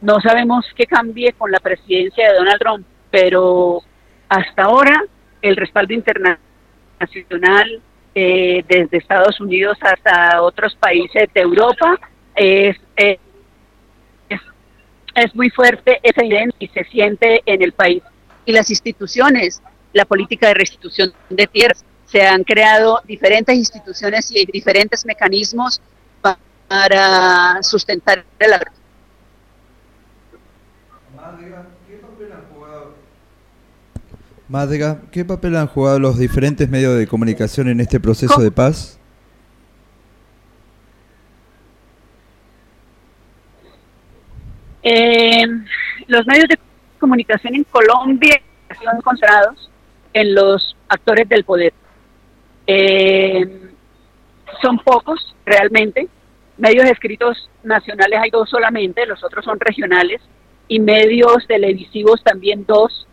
No sabemos qué cambie con la presidencia de Donald Trump, pero hasta ahora el respaldo internacional eh, desde Estados Unidos hasta otros países de Europa es, es, es, es muy fuerte, es evidente y se siente en el país. Y las instituciones, la política de restitución de tierras, se han creado diferentes instituciones y diferentes mecanismos pa- para sustentar el acuerdo. Madga, ¿qué papel han jugado los diferentes medios de comunicación en este proceso de paz? Eh, los medios de comunicación en Colombia son concentrados en los actores del poder. Eh, son pocos realmente. Medios escritos nacionales hay dos solamente, los otros son regionales. Y medios televisivos también dos,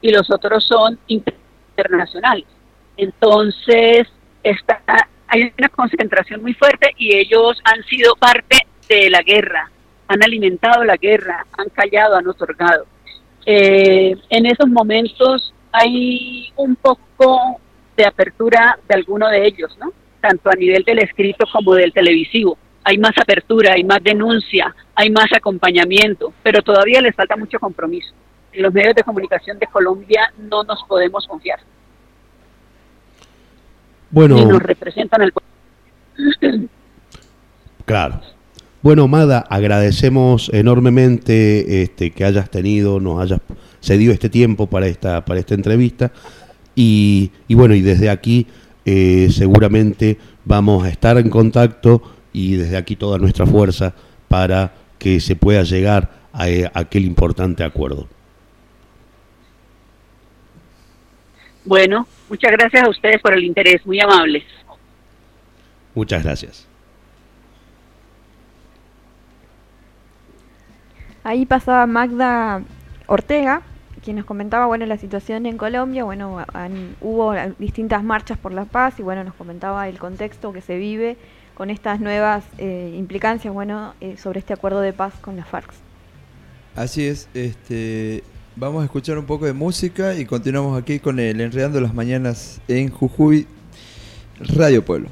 y los otros son internacionales. Entonces, está, hay una concentración muy fuerte y ellos han sido parte de la guerra, han alimentado la guerra, han callado, han otorgado. Eh, en esos momentos hay un poco de apertura de alguno de ellos, ¿no? Tanto a nivel del escrito como del televisivo. Hay más apertura, hay más denuncia, hay más acompañamiento, pero todavía les falta mucho compromiso. En los medios de comunicación de Colombia no nos podemos confiar. Bueno, Ni nos representan al pueblo. Claro. Bueno, Mada, agradecemos enormemente este, que hayas tenido, nos hayas cedido este tiempo para esta, para esta entrevista. Y, y bueno, y desde aquí eh, seguramente vamos a estar en contacto y desde aquí toda nuestra fuerza para que se pueda llegar a, eh, aquel importante acuerdo. Bueno, muchas gracias a ustedes por el interés, muy amables. Muchas gracias. Ahí pasaba Magda Ortega, quien nos comentaba, bueno, la situación en Colombia, bueno, hubo distintas marchas por la paz y bueno, nos comentaba el contexto que se vive con estas nuevas eh, implicancias, bueno, eh, sobre este acuerdo de paz con las FARC. Así es, este, vamos a escuchar un poco de música y continuamos aquí con el Enredando las Mañanas en Jujuy, Radio Pueblo.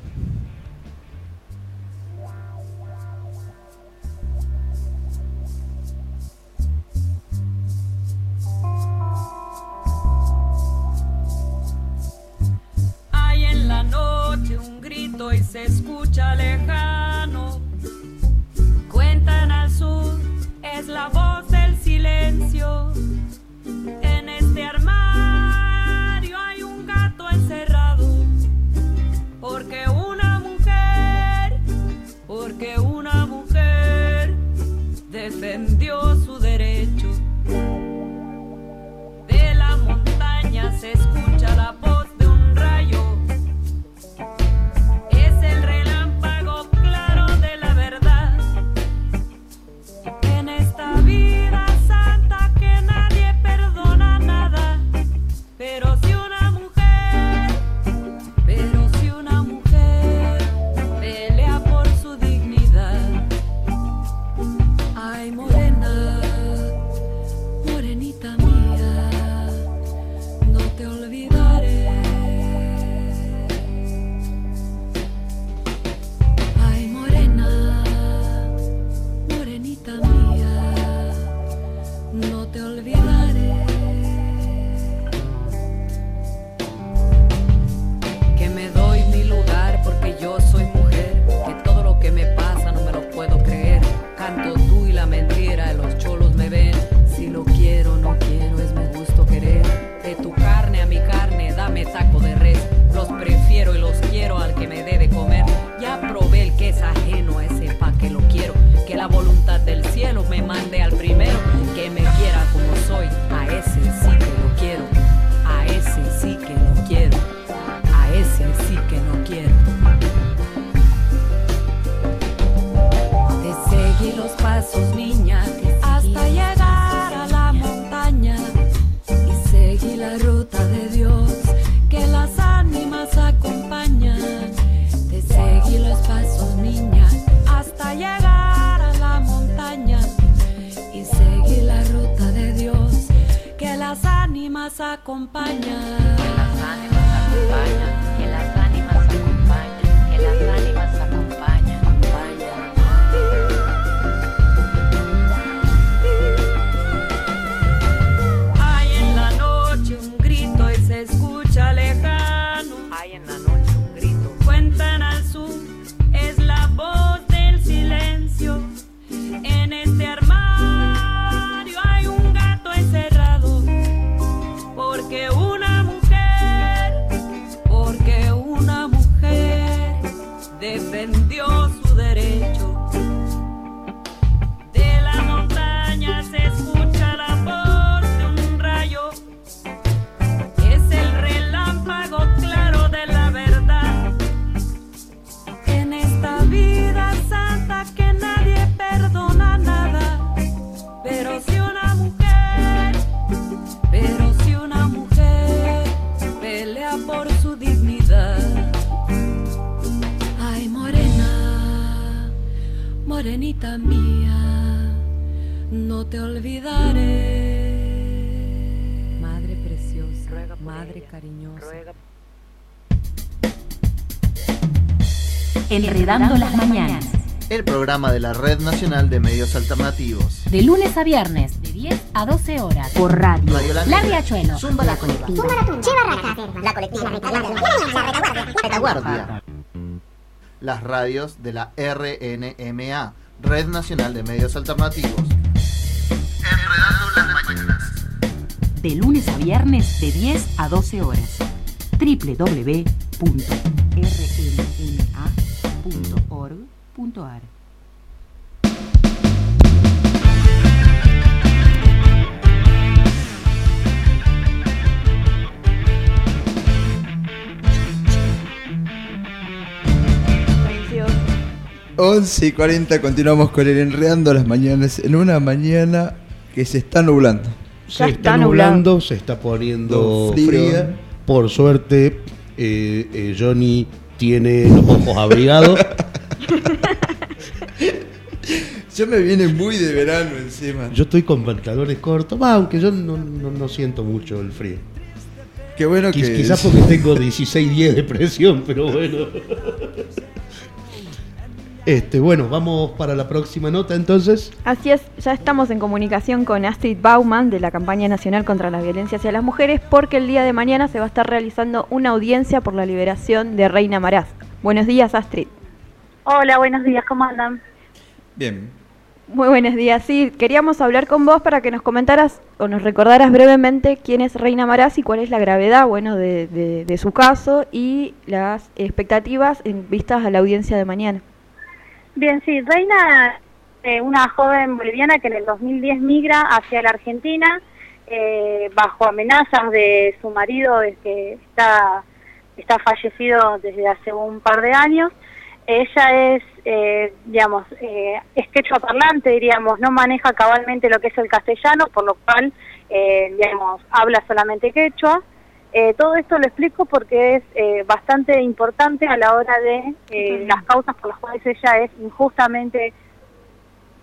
Mía, no te olvidaré. Madre preciosa, madre cariñosa. Enredando las mañanas. El programa de la Red Nacional de Medios Alternativos. De lunes a viernes, de 10 a 12 horas. Por radio. Radio La La. Riachuelo. Zumba la colectiva. La colectiva, la retaguardia. Retaguardia. Las radios de la RNMA, Red Nacional de Medios Alternativos. Enredando las mañanas. De lunes a viernes, de 10 a 12 horas. www.rnma.org.ar 11 y 40 continuamos con el Enredando las Mañanas en una mañana que se está nublando. Se está nublando, se está poniendo Frío. fría. Por suerte, eh, eh, Johnny tiene los ojos abrigados. Yo me viene muy de verano encima. Yo estoy con pantalones cortos, aunque yo no, no- no siento mucho el frío. Qué bueno que Quizás porque tengo 16 10 de presión, pero bueno. Este, bueno, vamos para la próxima nota entonces. Así es, ya estamos en comunicación con Astrid Bauman de la campaña nacional contra la violencia hacia las mujeres porque el día de mañana se va a estar realizando una audiencia por la liberación de Reina Maraz. Buenos días, Astrid. Hola, buenos días, ¿cómo andan? Bien. Muy buenos días. Sí, queríamos hablar con vos para que nos comentaras o nos recordaras brevemente quién es Reina Maraz y cuál es la gravedad, bueno, de, de- de su caso y las expectativas en vistas a la audiencia de mañana. Bien, sí, Reina, eh, una joven boliviana que en el 2010 migra hacia la Argentina eh, bajo amenazas de su marido que está, está fallecido desde hace un par de años. Ella es, eh, digamos, eh, es quechua parlante, diríamos, no maneja cabalmente lo que es el castellano, por lo cual, eh, digamos, habla solamente quechua. Eh, todo esto lo explico porque es eh, bastante importante a la hora de eh, las causas por las cuales ella es injustamente,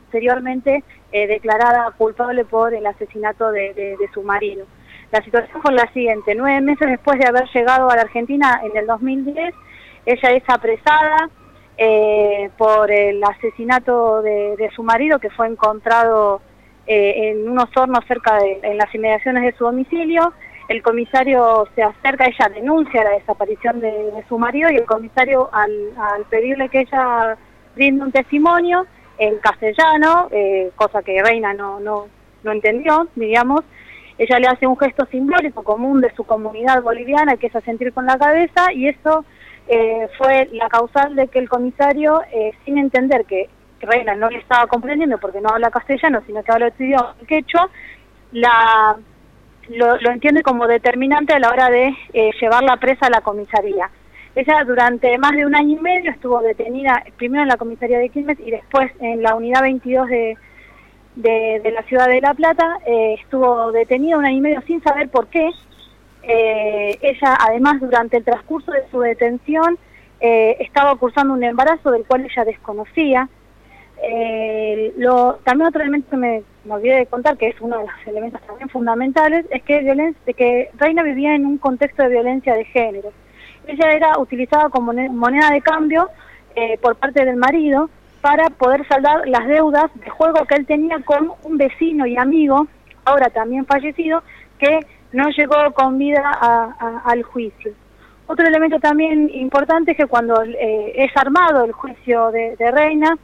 posteriormente, eh, declarada culpable por el asesinato de, de- de su marido. La situación fue la siguiente, nueve meses después de haber llegado a la Argentina en el 2010, ella es apresada eh, por el asesinato de, de su marido que fue encontrado eh, en unos hornos cerca de en las inmediaciones de su domicilio. El comisario se acerca, ella denuncia la desaparición de, de su marido y el comisario al, al pedirle que ella brinde un testimonio en castellano, eh, cosa que Reina no, no, no entendió, digamos, ella le hace un gesto simbólico común de su comunidad boliviana que es asentir con la cabeza y eso eh, fue la causal de que el comisario, eh, sin entender que Reina no le estaba comprendiendo porque no habla castellano, sino que habla otro idioma, quechua, la, lo, lo entiende como determinante a la hora de eh, llevarla presa a la comisaría. Ella durante más de un año y medio estuvo detenida primero en la comisaría de Quilmes y después en la unidad 22 de, de, de la ciudad de La Plata. Eh, estuvo detenida un año y medio sin saber por qué. Eh, ella además durante el transcurso de su detención eh, estaba cursando un embarazo del cual ella desconocía. Eh, lo, también otro elemento que me, olvidé de contar, que es uno de los elementos también fundamentales, es que, violen- de que Reina vivía en un contexto de violencia de género. Ella era utilizada como mone- moneda de cambio eh, por parte del marido para poder saldar las deudas de juego que él tenía con un vecino y amigo, ahora también fallecido, que no llegó con vida a- al juicio. Otro elemento también importante es que cuando eh, es armado el juicio de Reina,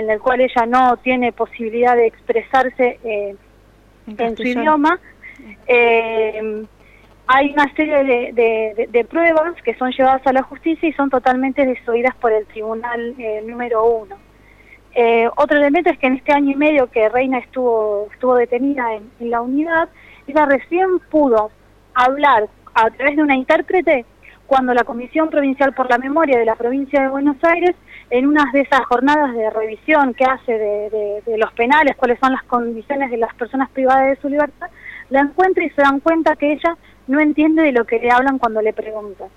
en el cual ella no tiene posibilidad de expresarse eh, en su idioma, eh, hay una serie de, de- de- de pruebas que son llevadas a la justicia y son totalmente desoídas por el tribunal eh, número uno. Eh, otro elemento es que en este año y medio que Reina estuvo, estuvo detenida en, en la unidad, ella recién pudo hablar a través de una intérprete cuando la Comisión Provincial por la Memoria de la provincia de Buenos Aires, en unas de esas jornadas de revisión que hace de, de- los penales, cuáles son las condiciones de las personas privadas de su libertad, la encuentra y se dan cuenta que ella no entiende de lo que le hablan cuando le preguntan.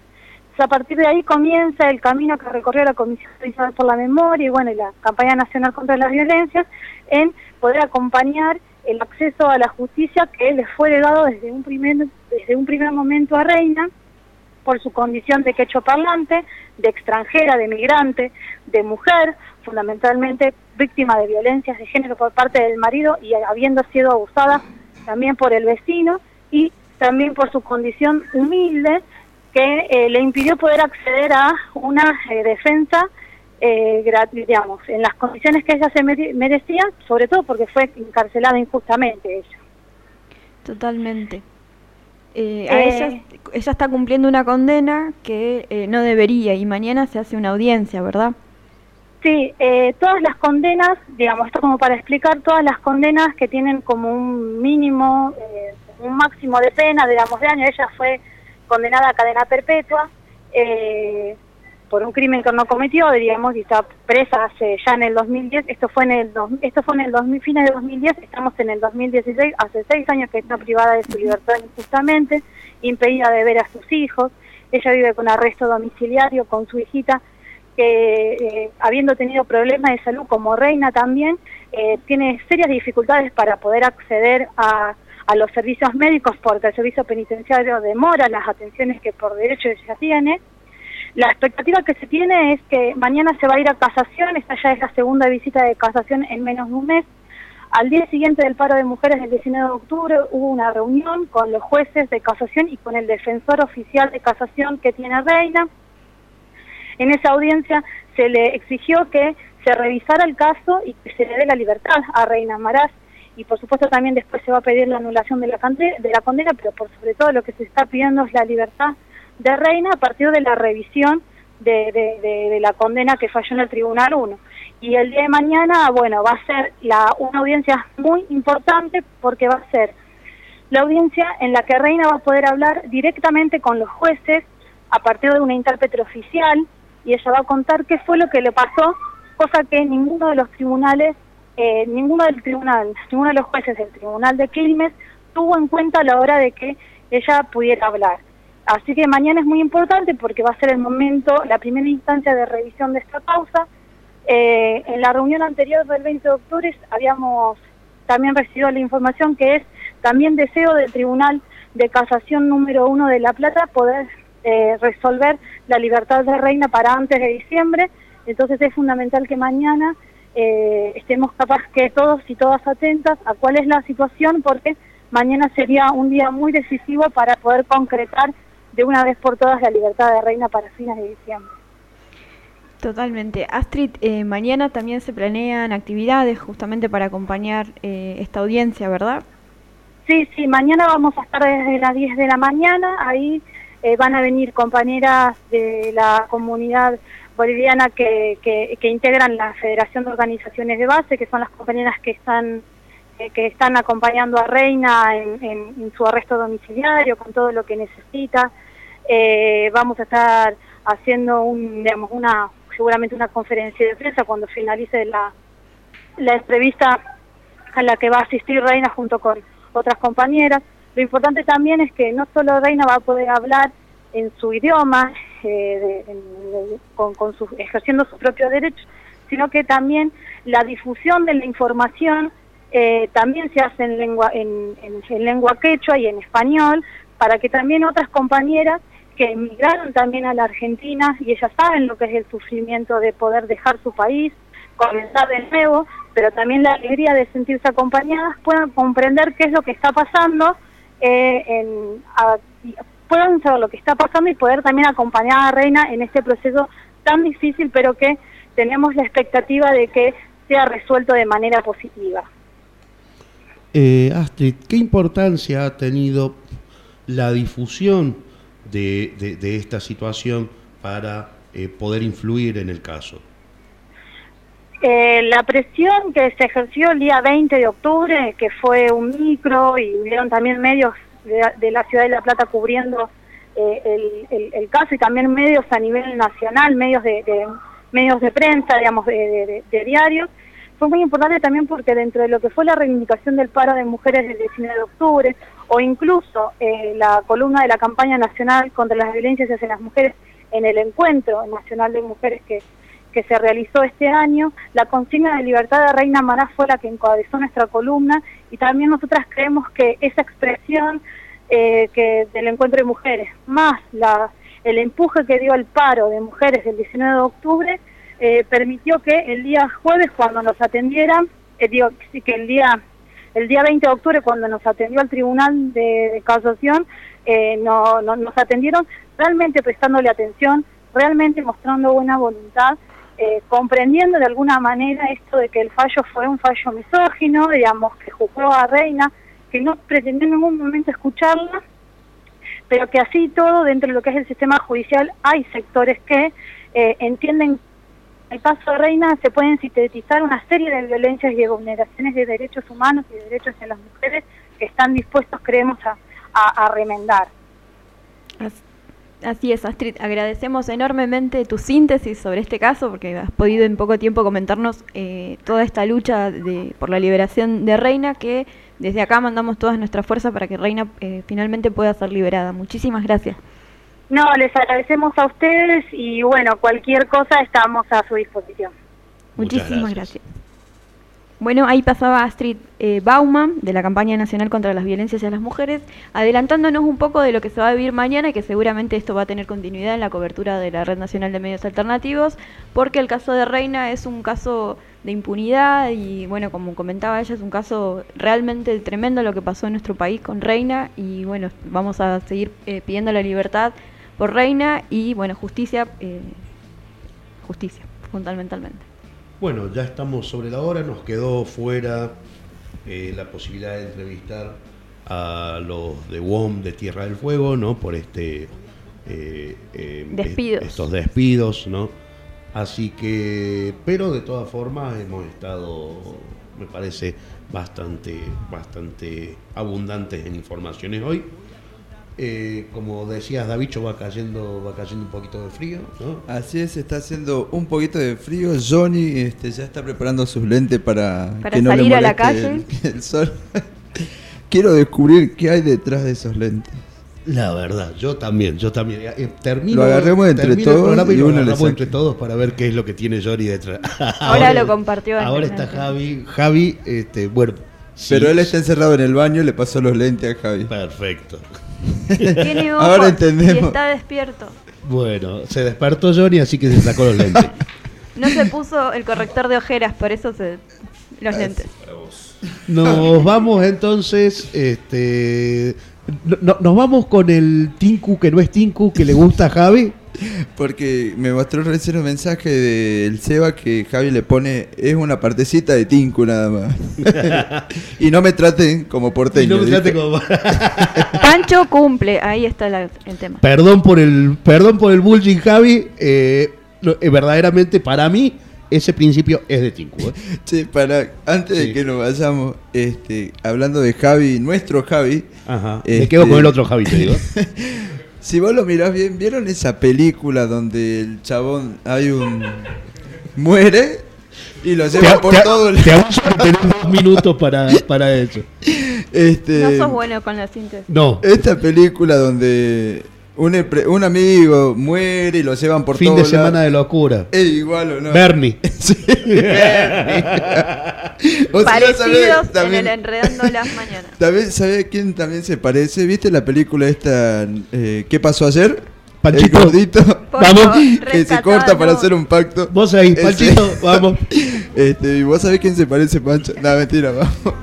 A partir de ahí comienza el camino que recorrió la Comisión Provincial por la Memoria y bueno, y la campaña nacional contra las violencias en poder acompañar el acceso a la justicia que le fue dado desde un primer, desde un primer momento a Reina por su condición de quechua parlante, de extranjera, de migrante, de mujer, fundamentalmente víctima de violencias de género por parte del marido y habiendo sido abusada también por el vecino y también por su condición humilde que eh, le impidió poder acceder a una eh, defensa eh, digamos, en las condiciones que ella se mere- merecía, sobre todo porque fue encarcelada injustamente ella. Totalmente. Eh, a Eh, ella, ella está cumpliendo una condena que eh, no debería y mañana se hace una audiencia, ¿verdad? Sí, eh, todas las condenas, digamos, esto como para explicar, todas las condenas que tienen como un mínimo, eh, un máximo de pena, digamos, de año, ella fue condenada a cadena perpetua eh, por un crimen que no cometió, digamos, y está presa hace ya en el 2010, esto fue en el, dos- esto fue en el 2000, fines de 2010, estamos en el 2016, hace seis años que está privada de su libertad injustamente, impedida de ver a sus hijos, ella vive con arresto domiciliario con su hijita, que eh, habiendo tenido problemas de salud como reina también, eh, tiene serias dificultades para poder acceder a, a los servicios médicos porque el servicio penitenciario demora las atenciones que por derecho ella tiene. La expectativa que se tiene es que mañana se va a ir a casación, esta ya es la segunda visita de casación en menos de un mes. Al día siguiente del paro de mujeres del 19 de octubre hubo una reunión con los jueces de casación y con el defensor oficial de casación que tiene Reina. En esa audiencia se le exigió que se revisara el caso y que se le dé la libertad a Reina Maraz y por supuesto también después se va a pedir la anulación de la, de la condena, pero por sobre todo lo que se está pidiendo es la libertad de Reina a partir de la revisión de, de- la condena que falló en el Tribunal 1. Y el día de mañana, bueno, va a ser la, una audiencia muy importante porque va a ser la audiencia en la que Reina va a poder hablar directamente con los jueces a partir de una intérprete oficial y ella va a contar qué fue lo que le pasó, cosa que ninguno de los tribunales, eh, ninguno del tribunal, ninguno de los jueces del tribunal de Quilmes tuvo en cuenta a la hora de que ella pudiera hablar. Así que mañana es muy importante porque va a ser el momento, la primera instancia de revisión de esta causa. Eh, en la reunión anterior del 20 de octubre habíamos también recibido la información que es también deseo del Tribunal de Casación número uno de La Plata poder eh, resolver la libertad de Reina para antes de diciembre. Entonces es fundamental que mañana eh, estemos capaz que todos y todas atentas a cuál es la situación porque mañana sería un día muy decisivo para poder concretar de una vez por todas la libertad de Reina para fines de diciembre. Totalmente. Astrid, eh, mañana también se planean actividades justamente para acompañar eh, esta audiencia, ¿verdad? Sí, sí, mañana vamos a estar desde las 10 de la mañana, ahí eh, van a venir compañeras de la comunidad boliviana que, que, que integran la Federación de Organizaciones de Base, que son las compañeras que están eh, que están acompañando a Reina en, en- en su arresto domiciliario, con todo lo que necesita. Eh, vamos a estar haciendo un, digamos, una, seguramente una conferencia de prensa cuando finalice la, la entrevista a la que va a asistir Reina junto con otras compañeras. Lo importante también es que no solo Reina va a poder hablar en su idioma, eh, de- con, con su, ejerciendo su propio derecho, sino que también la difusión de la información eh, también se hace en lengua, en, en- en lengua quechua y en español, para que también otras compañeras que emigraron también a la Argentina y ellas saben lo que es el sufrimiento de poder dejar su país, comenzar de nuevo, pero también la alegría de sentirse acompañadas, puedan comprender qué es lo que está pasando, eh, en, a- puedan saber lo que está pasando y poder también acompañar a Reina en este proceso tan difícil, pero que tenemos la expectativa de que sea resuelto de manera positiva. Eh, Astrid, ¿qué importancia ha tenido la difusión de, de- esta situación para eh, poder influir en el caso? Eh, la presión que se ejerció el día 20 de octubre, que fue un micro y hubieron también medios de, la ciudad de La Plata cubriendo eh, el, el- caso y también medios a nivel nacional, medios de, medios de prensa, digamos, de- de diarios, fue muy importante también porque dentro de lo que fue la reivindicación del paro de mujeres del 19 de octubre o incluso eh, la columna de la campaña nacional contra las violencias hacia las mujeres en el encuentro nacional de mujeres que que se realizó este año. La consigna de libertad de Reina Mará fue la que encabezó nuestra columna y también nosotras creemos que esa expresión eh, que del encuentro de mujeres, más la, el empuje que dio el paro de mujeres del 19 de octubre, eh, permitió que el día jueves cuando nos atendieran, eh, digo, que el día el día 20 de octubre cuando nos atendió al Tribunal de, de Casación, eh, no, no- nos atendieron realmente prestándole atención, realmente mostrando buena voluntad, eh, comprendiendo de alguna manera esto de que el fallo fue un fallo misógino, digamos, que juzgó a Reina, que no pretendió en ningún momento escucharla, pero que así todo dentro de lo que es el sistema judicial hay sectores que eh, entienden el paso de Reina se pueden sintetizar una serie de violencias y de vulneraciones de derechos humanos y de derechos de las mujeres que están dispuestos, creemos, a, remendar. Así es, Astrid. Agradecemos enormemente tu síntesis sobre este caso porque has podido en poco tiempo comentarnos eh, toda esta lucha de, por la liberación de Reina que desde acá mandamos todas nuestras fuerzas para que Reina eh, finalmente pueda ser liberada. Muchísimas gracias. No, les agradecemos a ustedes y bueno, cualquier cosa estamos a su disposición. Muchísimas gracias. Bueno, ahí pasaba Astrid eh, Baumann de la campaña nacional contra las violencias hacia las mujeres, adelantándonos un poco de lo que se va a vivir mañana y que seguramente esto va a tener continuidad en la cobertura de la Red Nacional de Medios Alternativos, porque el caso de Reina es un caso de impunidad y bueno, como comentaba ella, es un caso realmente tremendo lo que pasó en nuestro país con Reina y bueno, vamos a seguir eh, pidiendo la libertad por Reina y bueno, justicia, eh, justicia, fundamentalmente. Bueno, ya estamos sobre la hora, nos quedó fuera eh, la posibilidad de entrevistar a los de WOM de Tierra del Fuego, ¿no? Por este eh, eh, Despidos. est- estos despidos, ¿no? Así que, pero de todas formas hemos estado, me parece, bastante, bastante abundantes en informaciones hoy. Eh, como decías, Davicho va cayendo, va cayendo un poquito de frío, ¿no? Así es, está haciendo un poquito de frío. Johnny este, ya está preparando sus lentes para, Para que no le salir a la calle. El, el sol. Quiero descubrir qué hay detrás de esos lentes. La verdad, yo también, yo también. Eh, termino, Lo agarremos entre todos y, y lo agarramos entre todos para ver qué es lo que tiene Jory detrás. Ahora lo compartió Ahora en está Javi. Javi, este, bueno. Pero sí, él está encerrado en el baño y le pasó los lentes a Javi. Perfecto. Tiene ojos Ahora y entendemos. está despierto. Bueno, se despertó Johnny, así que se sacó los lentes. No se puso el corrector de ojeras, por eso se los lentes. Nos vamos entonces, este, no- no- nos vamos con el Tinku que no es Tinku que le gusta a Javi. Porque me mostró recién un mensaje del Seba que Javi le pone es una partecita de Tinku nada más. y no me traten como porteño. Y no me traten como- Pancho cumple, ahí está la- el tema. Perdón por el, perdón por el bullying, Javi. eh, no, eh, verdaderamente para mí ese principio es de Tinku. ¿eh? Che, para, antes de Sí. que nos vayamos, este, hablando de Javi, nuestro Javi. Ajá. Me quedo con el otro Javi, te digo. Si vos lo mirás bien, ¿vieron esa película donde el chabón hay un. muere y lo lleva Te, por te- todo el. te aviso que tenés dos minutos para, para eso. Este, No sos bueno con la síntesis. No. Esta película donde Un, un amigo muere y lo llevan por Fin todos de semana lados. de locura. Es igual o no. Bernie. Sí, Bernie. O si no, Parecidos ¿sabés? También- en el Enredando las Mañanas. También, ¿sabe a quién también se parece? ¿Viste la película esta, eh, ¿Qué pasó ayer? Panchito. El gordito. Vamos. que se corta para hacer un pacto. Vos ahí. Panchito, vamos. Este, ¿y vos sabés quién se parece, Pancho? No, mentira, vamos.